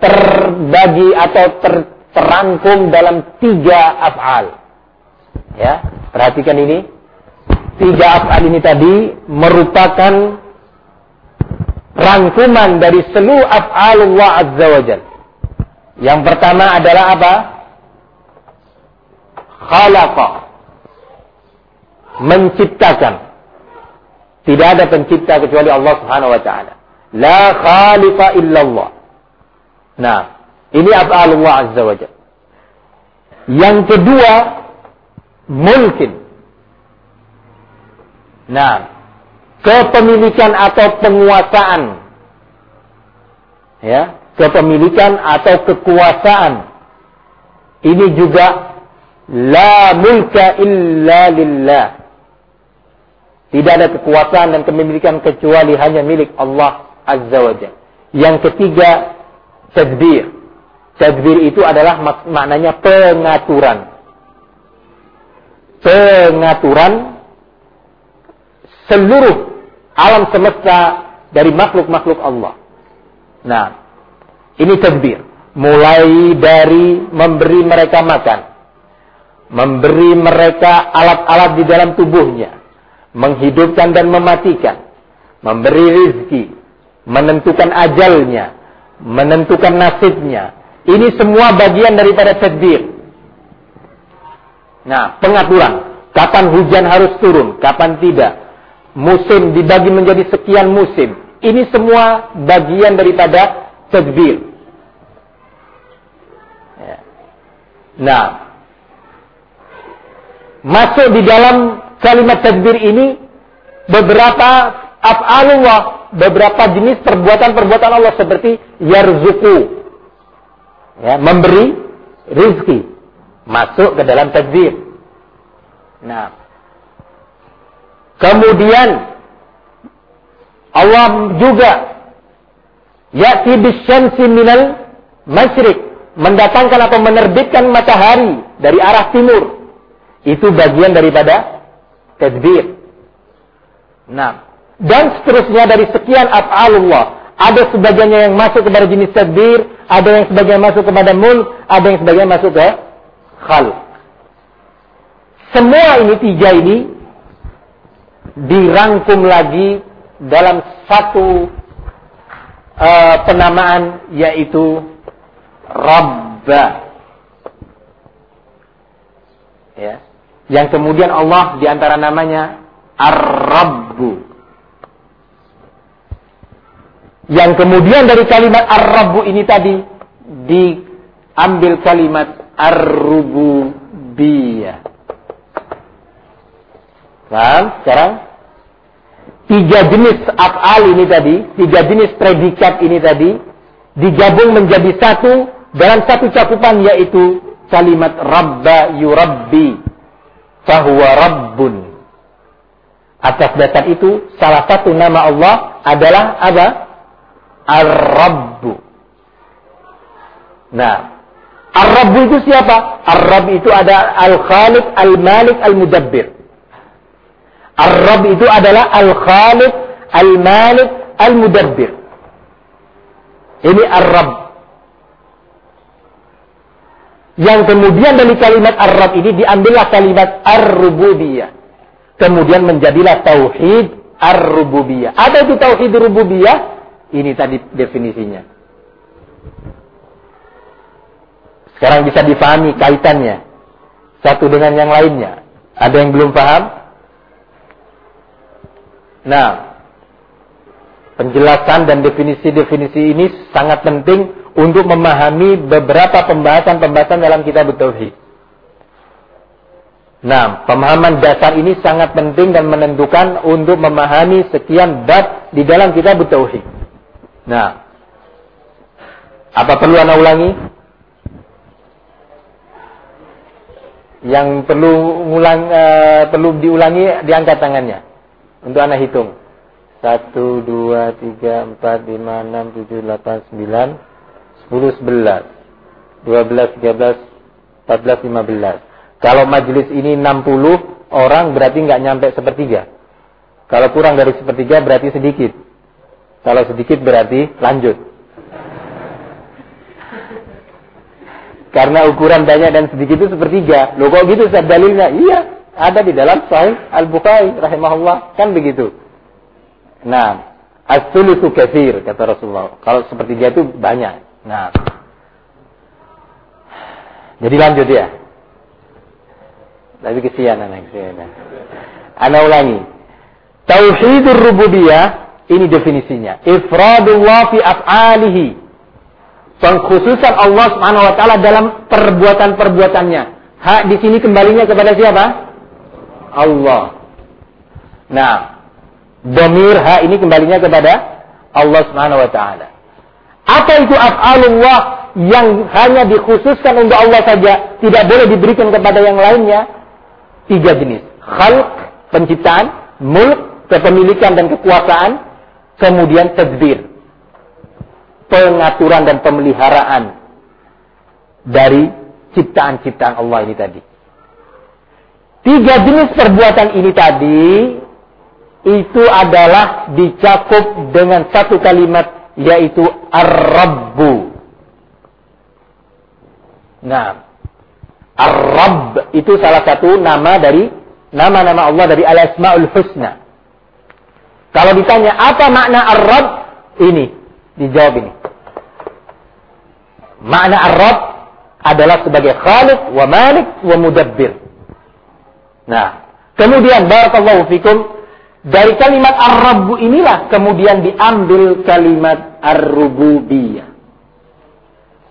Terbagi atau ter, terangkum dalam tiga af'al. Ya, perhatikan ini. Tiga af'al ini tadi merupakan rangkuman dari seluruh af'alullah azza wa jal. Yang pertama adalah apa? Khalaqa. Menciptakan. Tidak ada pencipta kecuali Allah subhanahu wa ta'ala. La khaliqa illallah. Nah, ini af'alullah azza wa jal. Yang kedua, mulkin. Nah, kepemilikan atau penguasaan. Ya, kepemilikan atau kekuasaan. Ini juga la mulka illa lillah. Tidak ada kekuasaan dan kepemilikan kecuali hanya milik Allah Azza wa Jalla. Yang ketiga, tadbir. Tadbir itu adalah mak maknanya pengaturan. Pengaturan seluruh alam semesta dari makhluk-makhluk Allah. Nah, ini tadbir. Mulai dari memberi mereka makan, memberi mereka alat-alat di dalam tubuhnya, menghidupkan dan mematikan, memberi rizki, menentukan ajalnya, menentukan nasibnya. Ini semua bagian daripada tadbir. Nah, pengaturan. Kapan hujan harus turun, kapan tidak musim dibagi menjadi sekian musim. Ini semua bagian daripada tadbir. Ya. Nah, masuk di dalam kalimat tadbir ini beberapa af'alullah, beberapa jenis perbuatan-perbuatan Allah seperti yarzuku, ya, memberi rizki, masuk ke dalam tadbir. Nah, Kemudian Allah juga ya'ti bisyamsi minal masyrik mendatangkan atau menerbitkan matahari dari arah timur. Itu bagian daripada tadbir. Nah, dan seterusnya dari sekian af'alullah. Ada sebagiannya yang masuk kepada jenis tadbir, ada yang sebagian masuk kepada mul, ada yang sebagian masuk ke khal. Semua ini tiga ini dirangkum lagi dalam satu uh, penamaan yaitu Rabba. Ya. Yang kemudian Allah di antara namanya Ar-Rabbu. Yang kemudian dari kalimat Ar-Rabbu ini tadi diambil kalimat Ar-Rububiyah. Paham sekarang? tiga jenis af'al ini tadi, tiga jenis predikat ini tadi, digabung menjadi satu dalam satu cakupan yaitu kalimat Rabba yurabbi fahuwa Rabbun. Atas dasar itu, salah satu nama Allah adalah apa? Ar-Rabbu. Nah, Ar-Rabbu itu siapa? Ar-Rabb itu ada Al-Khaliq, Al-Malik, Al-Mudabbir. Ar-Rabb itu adalah Al-Khaliq, Al-Malik, Al-Mudabbir. Ini Ar-Rabb. Yang kemudian dari kalimat ar-Rabb ini diambillah kalimat ar-rububiyah. Kemudian menjadilah tauhid ar-rububiyah. Ada itu tauhid rububiyah? Ini tadi definisinya. Sekarang bisa dipahami kaitannya. Satu dengan yang lainnya. Ada yang belum paham? Nah, penjelasan dan definisi-definisi ini sangat penting untuk memahami beberapa pembahasan-pembahasan dalam kitab Tauhid. Nah, pemahaman dasar ini sangat penting dan menentukan untuk memahami sekian bab di dalam kitab Tauhid. Nah, apa perlu anda ulangi? Yang perlu ngulang, uh, perlu diulangi diangkat tangannya untuk anda hitung. Satu, dua, tiga, empat, lima, enam, tujuh, delapan, sembilan, sepuluh, sebelas, dua belas, tiga belas, empat belas, lima belas. Kalau majelis ini 60 orang berarti nggak nyampe sepertiga. Kalau kurang dari sepertiga berarti sedikit. Kalau sedikit berarti lanjut. Karena ukuran banyak dan sedikit itu sepertiga. Loh kok gitu Ustaz dalilnya? Iya, ada di dalam Sahih Al-Bukhari rahimahullah. Kan begitu. Nah, as-sulusu kata Rasulullah. Kalau sepertiga itu banyak. Nah. Jadi lanjut ya. Tapi kesian anak kesian. Ana ulangi. Tauhidur rububiyah ini definisinya. Ifradullah fi af'alihi. Pengkhususan Allah Subhanahu wa taala dalam perbuatan-perbuatannya. Hak di sini kembalinya kepada siapa? Allah. Nah, domir hak ini kembalinya kepada Allah Subhanahu wa taala. Apa itu af'alullah yang hanya dikhususkan untuk Allah saja, tidak boleh diberikan kepada yang lainnya? tiga jenis. Khalq, penciptaan, mulk, kepemilikan dan kekuasaan, kemudian tadbir, pengaturan dan pemeliharaan dari ciptaan-ciptaan Allah ini tadi. Tiga jenis perbuatan ini tadi itu adalah dicakup dengan satu kalimat yaitu ar-rabbu. Nah, Ar-Rabb itu salah satu nama dari nama-nama Allah dari Al-Asmaul Husna. Kalau ditanya apa makna Ar-Rabb? Ini, dijawab ini. Makna Ar-Rabb adalah sebagai Khaliq wa Malik wa Mudabbir. Nah, kemudian barakallahu fikum dari kalimat Ar-Rabb inilah kemudian diambil kalimat Ar-Rububiyah.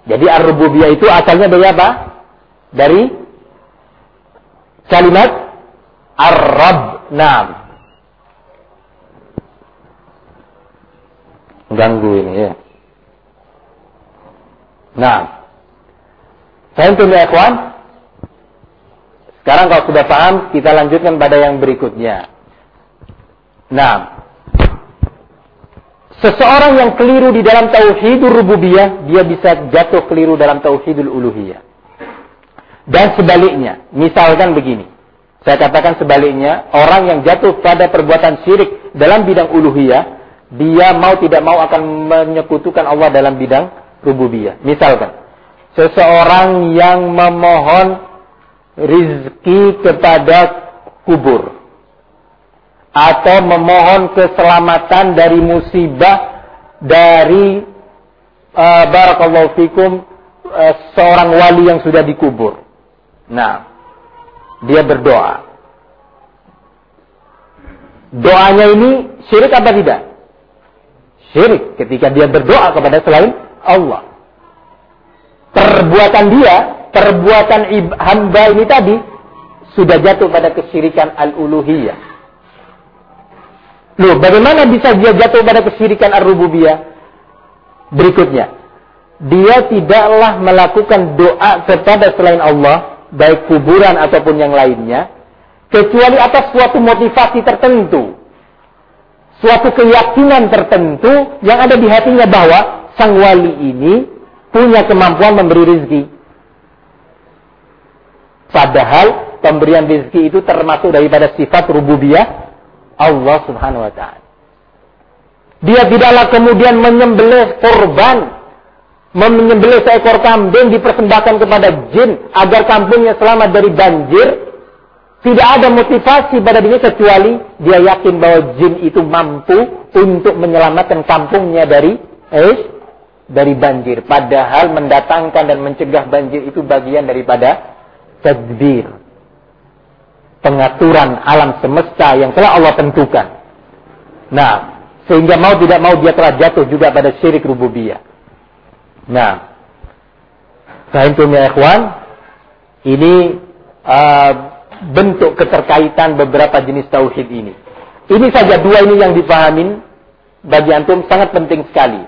Jadi Ar-Rububiyah itu asalnya dari apa? dari kalimat Ar-Rabb. Naam. Ganggu ini ya. Nah. Saya ya ikhwan. Sekarang kalau sudah paham, kita lanjutkan pada yang berikutnya. Nah, seseorang yang keliru di dalam tauhidul rububiyah, dia bisa jatuh keliru dalam tauhidul uluhiyah. Dan sebaliknya, misalkan begini. Saya katakan sebaliknya, orang yang jatuh pada perbuatan syirik dalam bidang uluhiyah, dia mau tidak mau akan menyekutukan Allah dalam bidang rububiyah. Misalkan, seseorang yang memohon rizki kepada kubur. Atau memohon keselamatan dari musibah dari uh, barakallahu fikum uh, seorang wali yang sudah dikubur. Nah, dia berdoa. Doanya ini syirik apa tidak? Syirik ketika dia berdoa kepada selain Allah. Perbuatan dia, perbuatan hamba ini tadi sudah jatuh pada kesyirikan al-uluhiyah. Loh, bagaimana bisa dia jatuh pada kesyirikan al-rububiyah? Berikutnya, dia tidaklah melakukan doa kepada selain Allah baik kuburan ataupun yang lainnya, kecuali atas suatu motivasi tertentu, suatu keyakinan tertentu yang ada di hatinya bahwa sang wali ini punya kemampuan memberi rezeki. Padahal pemberian rezeki itu termasuk daripada sifat rububiyah Allah Subhanahu wa taala. Dia tidaklah kemudian menyembelih korban menyembelih seekor kambing dipersembahkan kepada jin agar kampungnya selamat dari banjir, tidak ada motivasi pada dirinya kecuali dia yakin bahwa jin itu mampu untuk menyelamatkan kampungnya dari eh, dari banjir. Padahal mendatangkan dan mencegah banjir itu bagian daripada tadbir. Pengaturan alam semesta yang telah Allah tentukan. Nah, sehingga mau tidak mau dia telah jatuh juga pada syirik rububiyah. Nah, Fahimtum ya ikhwan? Ini uh, bentuk keterkaitan beberapa jenis tauhid ini. Ini saja dua ini yang dipahamin bagi antum sangat penting sekali.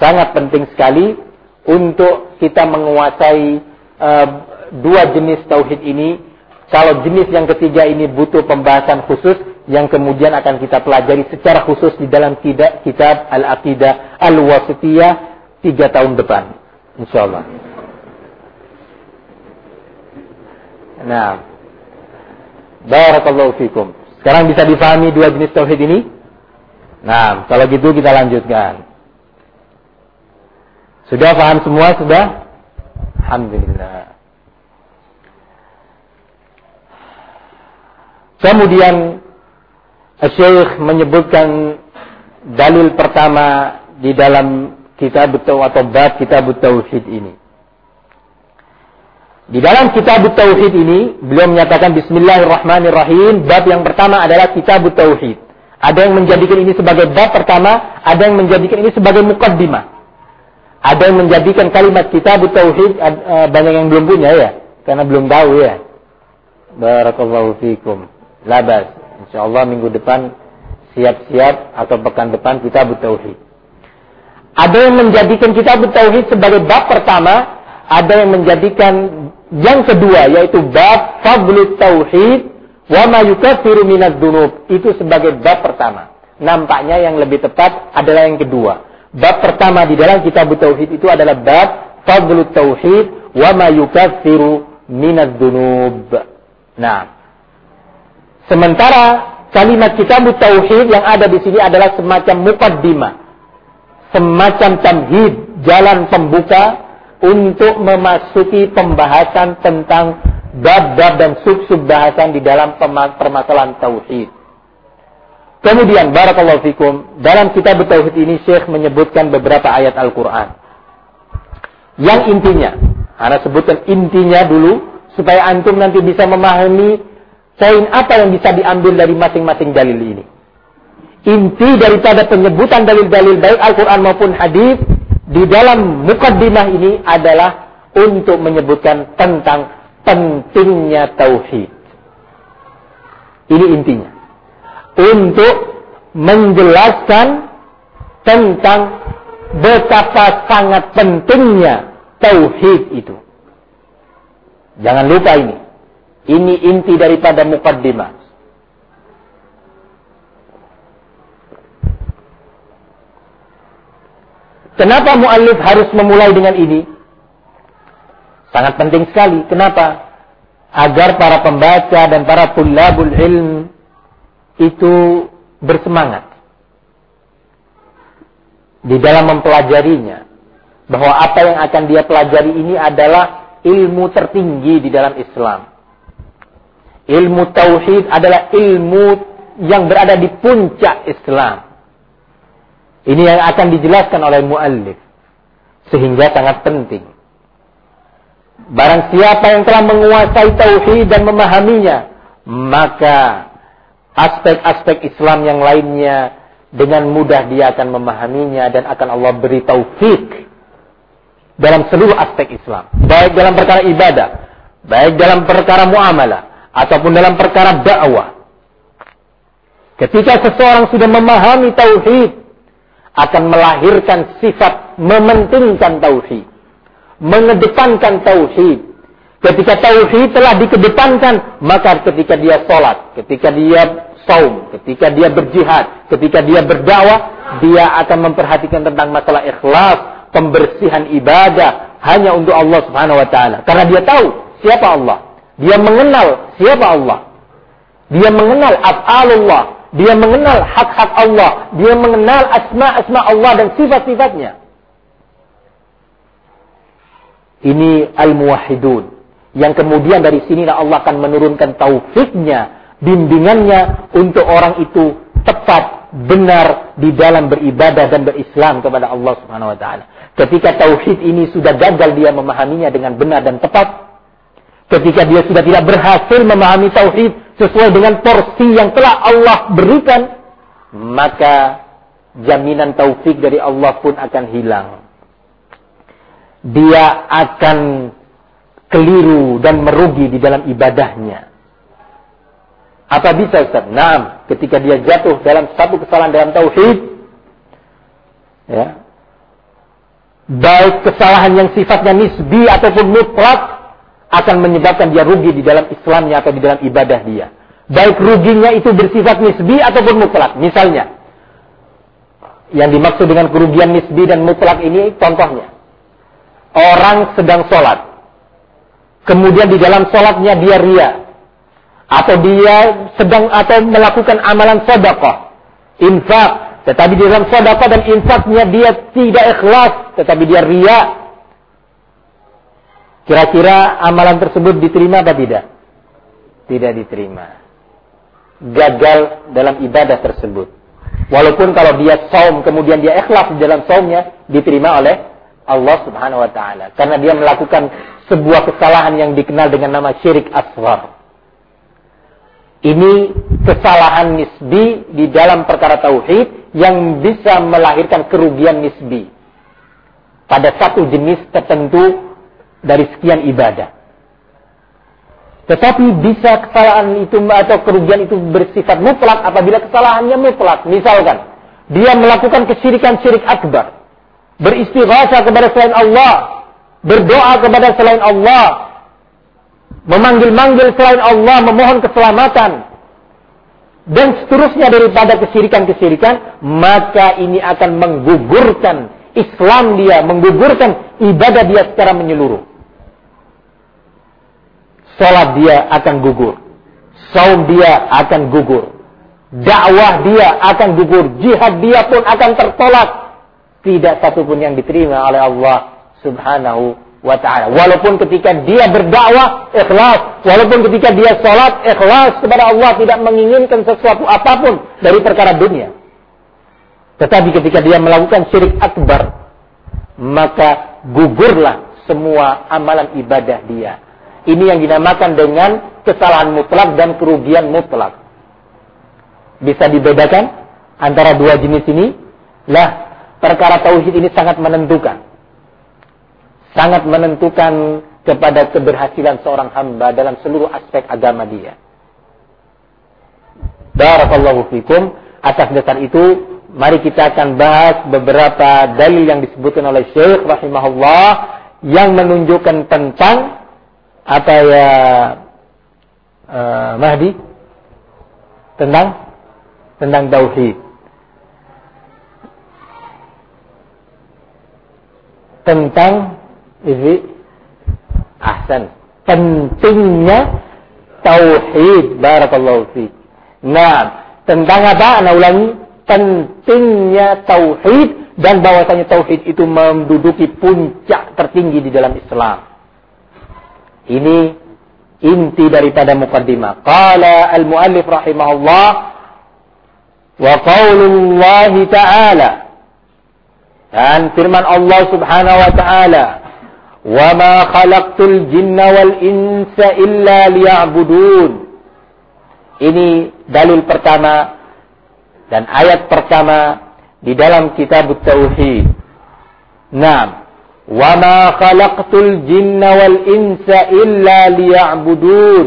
Sangat penting sekali untuk kita menguasai uh, dua jenis tauhid ini. Kalau jenis yang ketiga ini butuh pembahasan khusus yang kemudian akan kita pelajari secara khusus di dalam kitab Al-Aqidah Al-Wasitiyah tiga tahun depan. InsyaAllah. Nah, Barakallahu fikum. Sekarang bisa difahami dua jenis tauhid ini? Nah, kalau gitu kita lanjutkan. Sudah paham semua? Sudah? Alhamdulillah. Kemudian Syekh menyebutkan dalil pertama di dalam kitab atau bab kitab tauhid ini. Di dalam kitab tauhid ini beliau menyatakan bismillahirrahmanirrahim bab yang pertama adalah kitab tauhid. Ada yang menjadikan ini sebagai bab pertama, ada yang menjadikan ini sebagai mukaddimah. Ada yang menjadikan kalimat kitab tauhid eh, banyak yang belum punya ya, karena belum tahu ya. Barakallahu fikum. Labas. Insyaallah minggu depan siap-siap atau pekan depan kitab tauhid. Ada yang menjadikan kitab tauhid sebagai bab pertama, ada yang menjadikan yang kedua yaitu bab fadlu tauhid wa ma yukaffiru minadz dzunub. Itu sebagai bab pertama. Nampaknya yang lebih tepat adalah yang kedua. Bab pertama di dalam kitab tauhid itu adalah bab fadlu tauhid wa ma yukaffiru minadz dzunub. Nah, sementara kalimat kitab tauhid yang ada di sini adalah semacam mukaddimah semacam tamhid, jalan pembuka untuk memasuki pembahasan tentang bab-bab dan sub-sub bahasan di dalam permasalahan tauhid. Kemudian barakallahu fikum, dalam kitab tauhid ini Syekh menyebutkan beberapa ayat Al-Qur'an. Yang intinya, Anda sebutkan intinya dulu supaya antum nanti bisa memahami poin apa yang bisa diambil dari masing-masing dalil ini inti daripada penyebutan dalil-dalil baik Al-Quran maupun hadis di dalam mukaddimah ini adalah untuk menyebutkan tentang pentingnya tauhid. Ini intinya. Untuk menjelaskan tentang betapa sangat pentingnya tauhid itu. Jangan lupa ini. Ini inti daripada mukaddimah. Kenapa muallif harus memulai dengan ini? Sangat penting sekali. Kenapa? Agar para pembaca dan para tulabul ilm itu bersemangat di dalam mempelajarinya. Bahwa apa yang akan dia pelajari ini adalah ilmu tertinggi di dalam Islam. Ilmu tauhid adalah ilmu yang berada di puncak Islam. Ini yang akan dijelaskan oleh muallif. Sehingga sangat penting. Barang siapa yang telah menguasai tauhid dan memahaminya, maka aspek-aspek Islam yang lainnya dengan mudah dia akan memahaminya dan akan Allah beri taufik dalam seluruh aspek Islam. Baik dalam perkara ibadah, baik dalam perkara muamalah, ataupun dalam perkara dakwah. Ketika seseorang sudah memahami tauhid, akan melahirkan sifat mementingkan tauhid, mengedepankan tauhid. Ketika tauhid telah dikedepankan, maka ketika dia sholat, ketika dia saum, ketika dia berjihad, ketika dia berdakwah, dia akan memperhatikan tentang masalah ikhlas, pembersihan ibadah hanya untuk Allah Subhanahu wa taala. Karena dia tahu siapa Allah. Dia mengenal siapa Allah. Dia mengenal af'alullah, dia mengenal hak-hak Allah. Dia mengenal asma-asma Allah dan sifat-sifatnya. Ini al-muwahhidun. Yang kemudian dari sinilah Allah akan menurunkan taufiknya, bimbingannya untuk orang itu tepat, benar di dalam beribadah dan berislam kepada Allah Subhanahu wa taala. Ketika tauhid ini sudah gagal dia memahaminya dengan benar dan tepat, ketika dia sudah tidak berhasil memahami tauhid sesuai dengan porsi yang telah Allah berikan, maka jaminan taufik dari Allah pun akan hilang. Dia akan keliru dan merugi di dalam ibadahnya. Apa bisa Ustaz? Nah, ketika dia jatuh dalam satu kesalahan dalam tauhid, ya, baik kesalahan yang sifatnya nisbi ataupun mutlak akan menyebabkan dia rugi di dalam Islamnya atau di dalam ibadah dia. Baik ruginya itu bersifat nisbi ataupun mutlak. Misalnya, yang dimaksud dengan kerugian nisbi dan mutlak ini contohnya. Orang sedang sholat kemudian di dalam sholatnya dia ria, atau dia sedang atau melakukan amalan sedekah, infak, tetapi di dalam sedekah dan infaknya dia tidak ikhlas, tetapi dia ria. Kira-kira amalan tersebut diterima atau tidak? Tidak diterima. Gagal dalam ibadah tersebut. Walaupun kalau dia saum kemudian dia ikhlas di dalam saumnya diterima oleh Allah Subhanahu wa taala karena dia melakukan sebuah kesalahan yang dikenal dengan nama syirik asghar. Ini kesalahan nisbi di dalam perkara tauhid yang bisa melahirkan kerugian nisbi pada satu jenis tertentu dari sekian ibadah. Tetapi bisa kesalahan itu atau kerugian itu bersifat mutlak apabila kesalahannya mutlak. Misalkan, dia melakukan kesyirikan syirik akbar beristighatsah kepada selain Allah, berdoa kepada selain Allah, memanggil-manggil selain Allah, memohon keselamatan, dan seterusnya daripada kesirikan-kesirikan, maka ini akan menggugurkan Islam dia, menggugurkan ibadah dia secara menyeluruh. Salat dia akan gugur. Saum dia akan gugur. Dakwah dia akan gugur. Jihad dia pun akan tertolak tidak satu pun yang diterima oleh Allah Subhanahu wa taala. Walaupun ketika dia berdakwah ikhlas, walaupun ketika dia salat ikhlas kepada Allah tidak menginginkan sesuatu apa pun dari perkara dunia. Tetapi ketika dia melakukan syirik akbar, maka gugurlah semua amalan ibadah dia. Ini yang dinamakan dengan kesalahan mutlak dan kerugian mutlak. Bisa dibedakan antara dua jenis ini? Lah, perkara tauhid ini sangat menentukan. Sangat menentukan kepada keberhasilan seorang hamba dalam seluruh aspek agama dia. Barakallahu fikum. Atas dasar itu, mari kita akan bahas beberapa dalil yang disebutkan oleh Syekh rahimahullah yang menunjukkan tentang apa ya uh, Mahdi tentang tentang tauhid. tentang ini ahsan pentingnya tauhid barakallahu fi. Nah, tentang apa? Ana ulangi, pentingnya tauhid dan bahwasanya tauhid itu menduduki puncak tertinggi di dalam Islam. Ini inti daripada mukaddimah. Qala al-muallif rahimahullah wa qaulullah ta'ala. Dan firman Allah Subhanahu wa taala wa ma khalaqtul jinna wal insa illa liya'budun. Ini dalil pertama dan ayat pertama di dalam kitab tauhid. 6 وَمَا خَلَقْتُ الْجِنَّ وَالْإِنْسَ إِلَّا لِيَعْبُدُونَ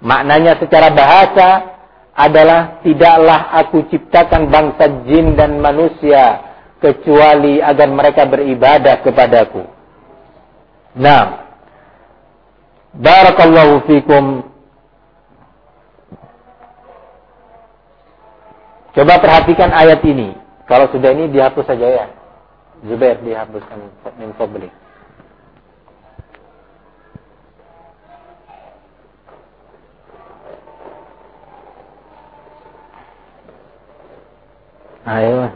Maknanya secara bahasa adalah tidaklah aku ciptakan bangsa jin dan manusia kecuali agar mereka beribadah kepadaku. Nah, barakallahu fikum. Coba perhatikan ayat ini. Kalau sudah ini dihapus saja ya. Zubair dihapuskan min publik. Ayo,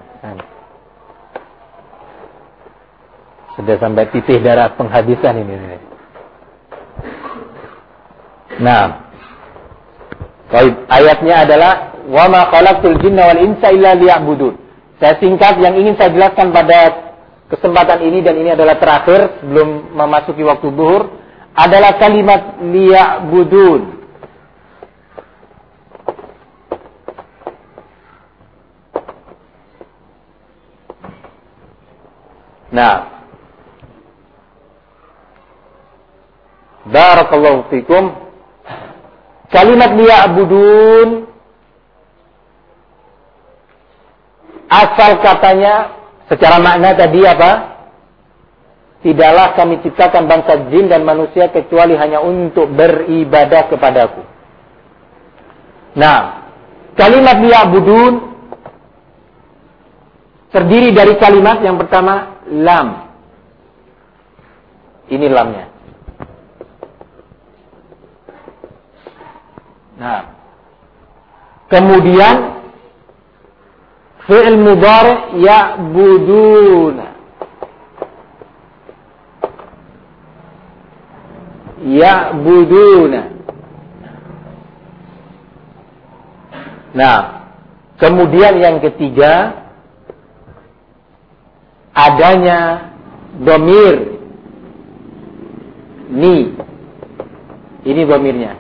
Sudah sampai titik darah penghabisan ini. Nah, ayatnya adalah wa ma khalaqtul jinna wal insa illa liya'budun. Saya singkat yang ingin saya jelaskan pada kesempatan ini dan ini adalah terakhir sebelum memasuki waktu zuhur adalah kalimat liya'budun. Nah, Barakallahu fikum. Kalimat liya'budun asal katanya secara makna tadi apa? Tidaklah kami ciptakan bangsa jin dan manusia kecuali hanya untuk beribadah kepadaku. Nah, kalimat liya'budun terdiri dari kalimat yang pertama lam. Ini lamnya. Nah. Kemudian fi'il mudhari ya'buduna. Ya'buduna. Nah, kemudian yang ketiga adanya domir ni. Ini domirnya.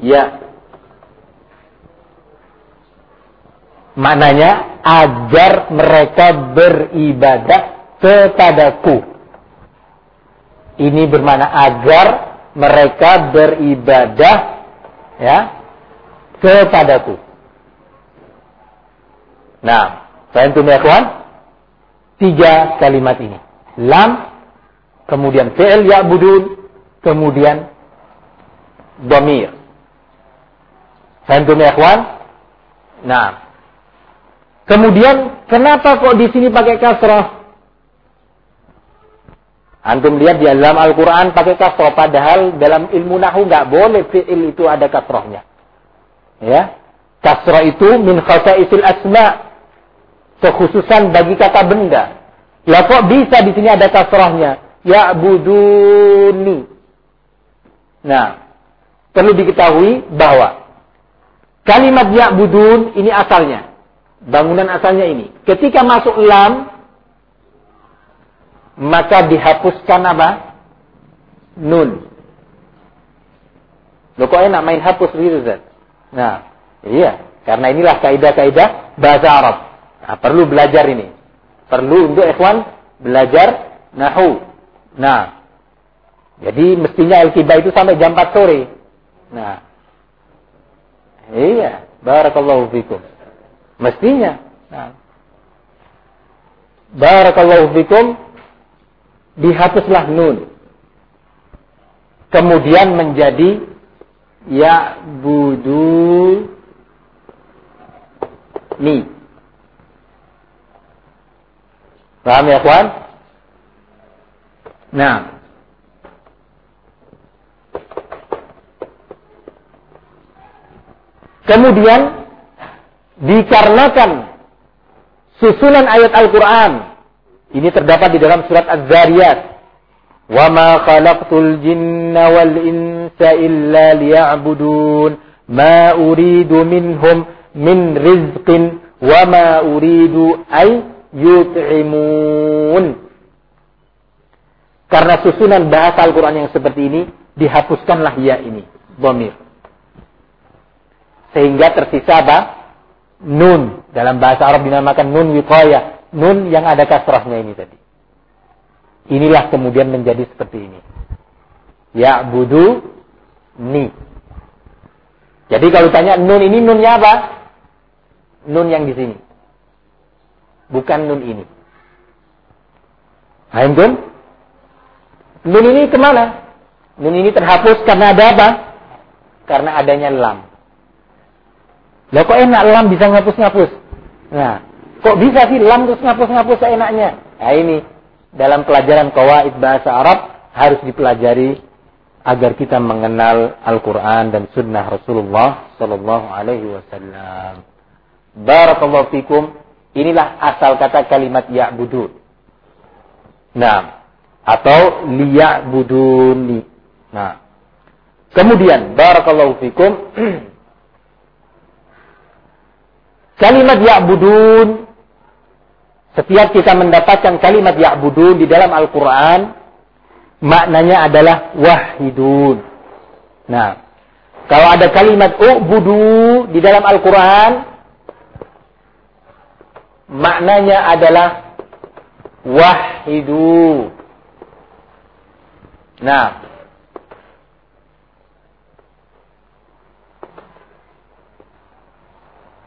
Ya. Maknanya agar mereka beribadah kepadaku. Ini bermakna agar mereka beribadah ya kepadaku. Nah, saya itu ya Tiga kalimat ini. Lam, kemudian fi'il ya'budun, kemudian domir. Antum ya? Nah. Kemudian kenapa kok di sini pakai kasrah? Antum lihat di dalam Al-Quran pakai kasrah. Padahal dalam ilmu nahu nggak boleh fi'il itu ada kasrahnya. Ya. Kasrah itu min isil asma. Kekhususan bagi kata benda. Lah kok bisa di sini ada kasrahnya? Ya buduni. Nah, perlu diketahui bahwa Kalimat ya'budun ini asalnya. Bangunan asalnya ini. Ketika masuk lam, maka dihapuskan apa? Nun. Loh kok enak main hapus gitu, Zat? Nah, iya. Karena inilah kaidah-kaidah bahasa Arab. Nah, perlu belajar ini. Perlu untuk ikhwan belajar nahu. Nah, jadi mestinya Al-Kibah itu sampai jam 4 sore. Nah, Iya, barakallahu fikum. Mestinya. Nah. Barakallahu fikum dihapuslah nun. Kemudian menjadi ya budu ni. Paham ya, kawan? Nah, Kemudian dikarenakan susunan ayat Al-Quran ini terdapat di dalam surat Az-Zariyat. Wa ma khalaqtul jinna wal insa illa liya'budun. Ma uridu minhum min rizqin. Wa ma uridu ay yut'imun. Karena susunan bahasa Al-Quran yang seperti ini dihapuskanlah ya ini bomir. Sehingga tersisa apa? Nun. Dalam bahasa Arab dinamakan nun wiqayah. Nun yang ada kasrahnya ini tadi. Inilah kemudian menjadi seperti ini. Ya budu ni. Jadi kalau tanya nun ini nunnya apa? Nun yang di sini. Bukan nun ini. Paham Nun ini ke mana? Nun ini terhapus karena ada apa? Karena adanya lam. Lah kok enak lam bisa ngapus-ngapus? Nah, kok bisa sih lam terus ngapus-ngapus seenaknya? Nah ini dalam pelajaran kawaid bahasa Arab harus dipelajari agar kita mengenal Al-Quran dan Sunnah Rasulullah Sallallahu Alaihi Wasallam. Barakallahu fikum. Inilah asal kata kalimat ya'budu. Nah, atau liya'buduni. Nah, kemudian barakallahu fikum kalimat ya'budun setiap kita mendapatkan kalimat ya'budun di dalam Al-Qur'an maknanya adalah wahidun. Nah, kalau ada kalimat u'budu di dalam Al-Qur'an maknanya adalah wahidu. Nah,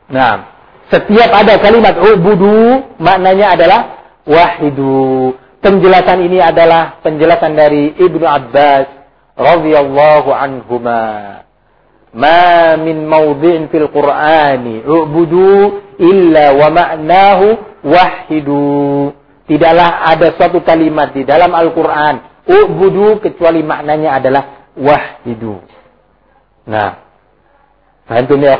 Nah, setiap ada kalimat ubudu maknanya adalah wahidu. Penjelasan ini adalah penjelasan dari Ibnu Abbas radhiyallahu anhuma. Ma min mawdhi'in fil Qur'ani ubudu illa wa ma'nahu wahidu. Tidaklah ada suatu kalimat di dalam Al-Qur'an ubudu kecuali maknanya adalah wahidu. Nah, paham ya?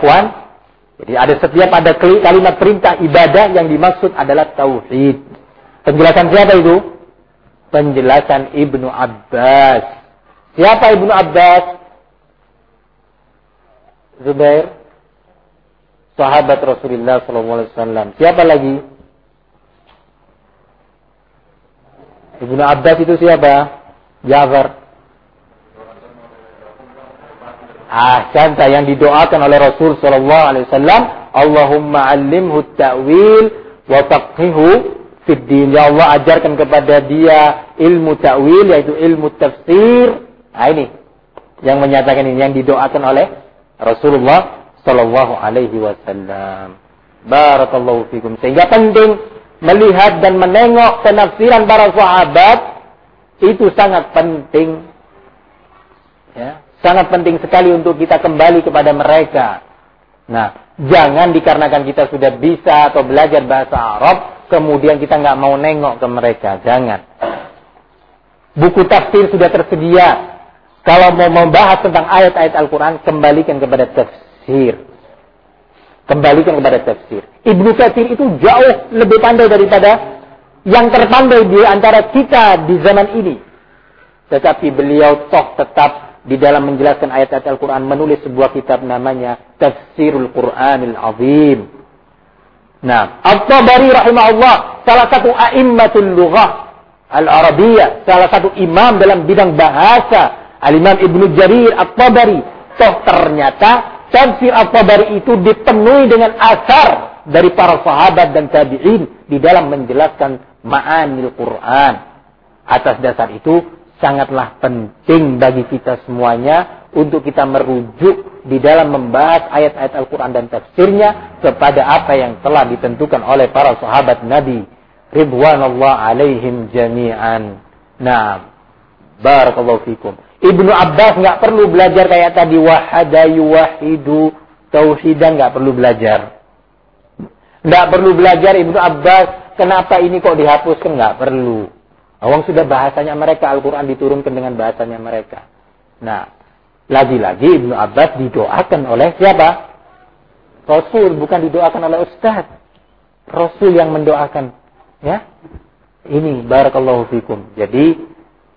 Jadi ada setiap ada kalimat perintah ibadah yang dimaksud adalah tauhid. Penjelasan siapa itu? Penjelasan Ibnu Abbas. Siapa Ibnu Abbas? Zubair. Sahabat Rasulullah SAW. Siapa lagi? Ibnu Abbas itu siapa? Ja'far. Ah, contoh yang didoakan oleh Rasul sallallahu alaihi wasallam, Allahumma 'allimhu ta'wil wa faqihhu fid din. Ya Allah ajarkan kepada dia ilmu ta'wil yaitu ilmu tafsir. Nah, ini yang menyatakan ini yang didoakan oleh Rasulullah sallallahu alaihi wasallam. Barakallahu fikum. Sehingga penting melihat dan menengok penafsiran para sahabat itu sangat penting. Ya, Sangat penting sekali untuk kita kembali kepada mereka. Nah, jangan dikarenakan kita sudah bisa atau belajar bahasa Arab, kemudian kita nggak mau nengok ke mereka. Jangan. Buku tafsir sudah tersedia. Kalau mau membahas tentang ayat-ayat Al-Quran, kembalikan kepada tafsir. Kembalikan kepada tafsir. Ibnu Katsir itu jauh lebih pandai daripada yang terpandai di antara kita di zaman ini. Tetapi beliau toh tetap di dalam menjelaskan ayat-ayat Al-Quran menulis sebuah kitab namanya Tafsirul Quranil Azim. Nah, At-Tabari rahimahullah salah satu a'immatul lughah al-Arabiyah, salah satu imam dalam bidang bahasa, Al-Imam Ibnu Jarir At-Tabari. Toh ternyata tafsir At-Tabari itu dipenuhi dengan asar dari para sahabat dan tabi'in di dalam menjelaskan ma'anil Quran. Atas dasar itu sangatlah penting bagi kita semuanya untuk kita merujuk di dalam membahas ayat-ayat Al-Quran dan tafsirnya kepada apa yang telah ditentukan oleh para sahabat Nabi Ridwanullah alaihim jami'an. Nah, barakallahu fikum. Ibnu Abbas nggak perlu belajar kayak tadi wahada yuwahidu tauhidan nggak perlu belajar. Nggak perlu belajar Ibnu Abbas kenapa ini kok dihapuskan nggak perlu. Awang sudah bahasanya mereka, Al-Quran diturunkan dengan bahasanya mereka. Nah, lagi-lagi Ibnu Abbas didoakan oleh siapa? Rasul, bukan didoakan oleh Ustaz. Rasul yang mendoakan. Ya, Ini, Barakallahu Fikum. Jadi,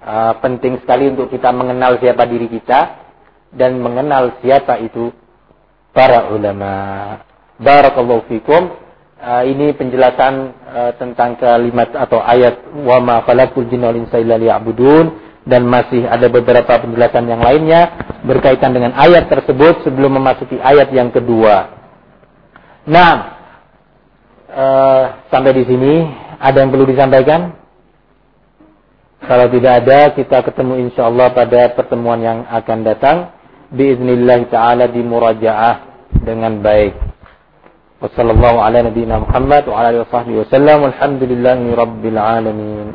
uh, penting sekali untuk kita mengenal siapa diri kita. Dan mengenal siapa itu para ulama. Barakallahu Fikum. Uh, ini penjelasan uh, tentang kalimat atau ayat wa ma khalaqul jinna wal insa illa dan masih ada beberapa penjelasan yang lainnya berkaitan dengan ayat tersebut sebelum memasuki ayat yang kedua. Nah, uh, sampai di sini ada yang perlu disampaikan? Kalau tidak ada, kita ketemu insya Allah pada pertemuan yang akan datang. Biiznillah ta'ala di murajaah dengan baik. وصلى الله على نبينا محمد وعلى آله وصحبه وسلم والحمد لله رب العالمين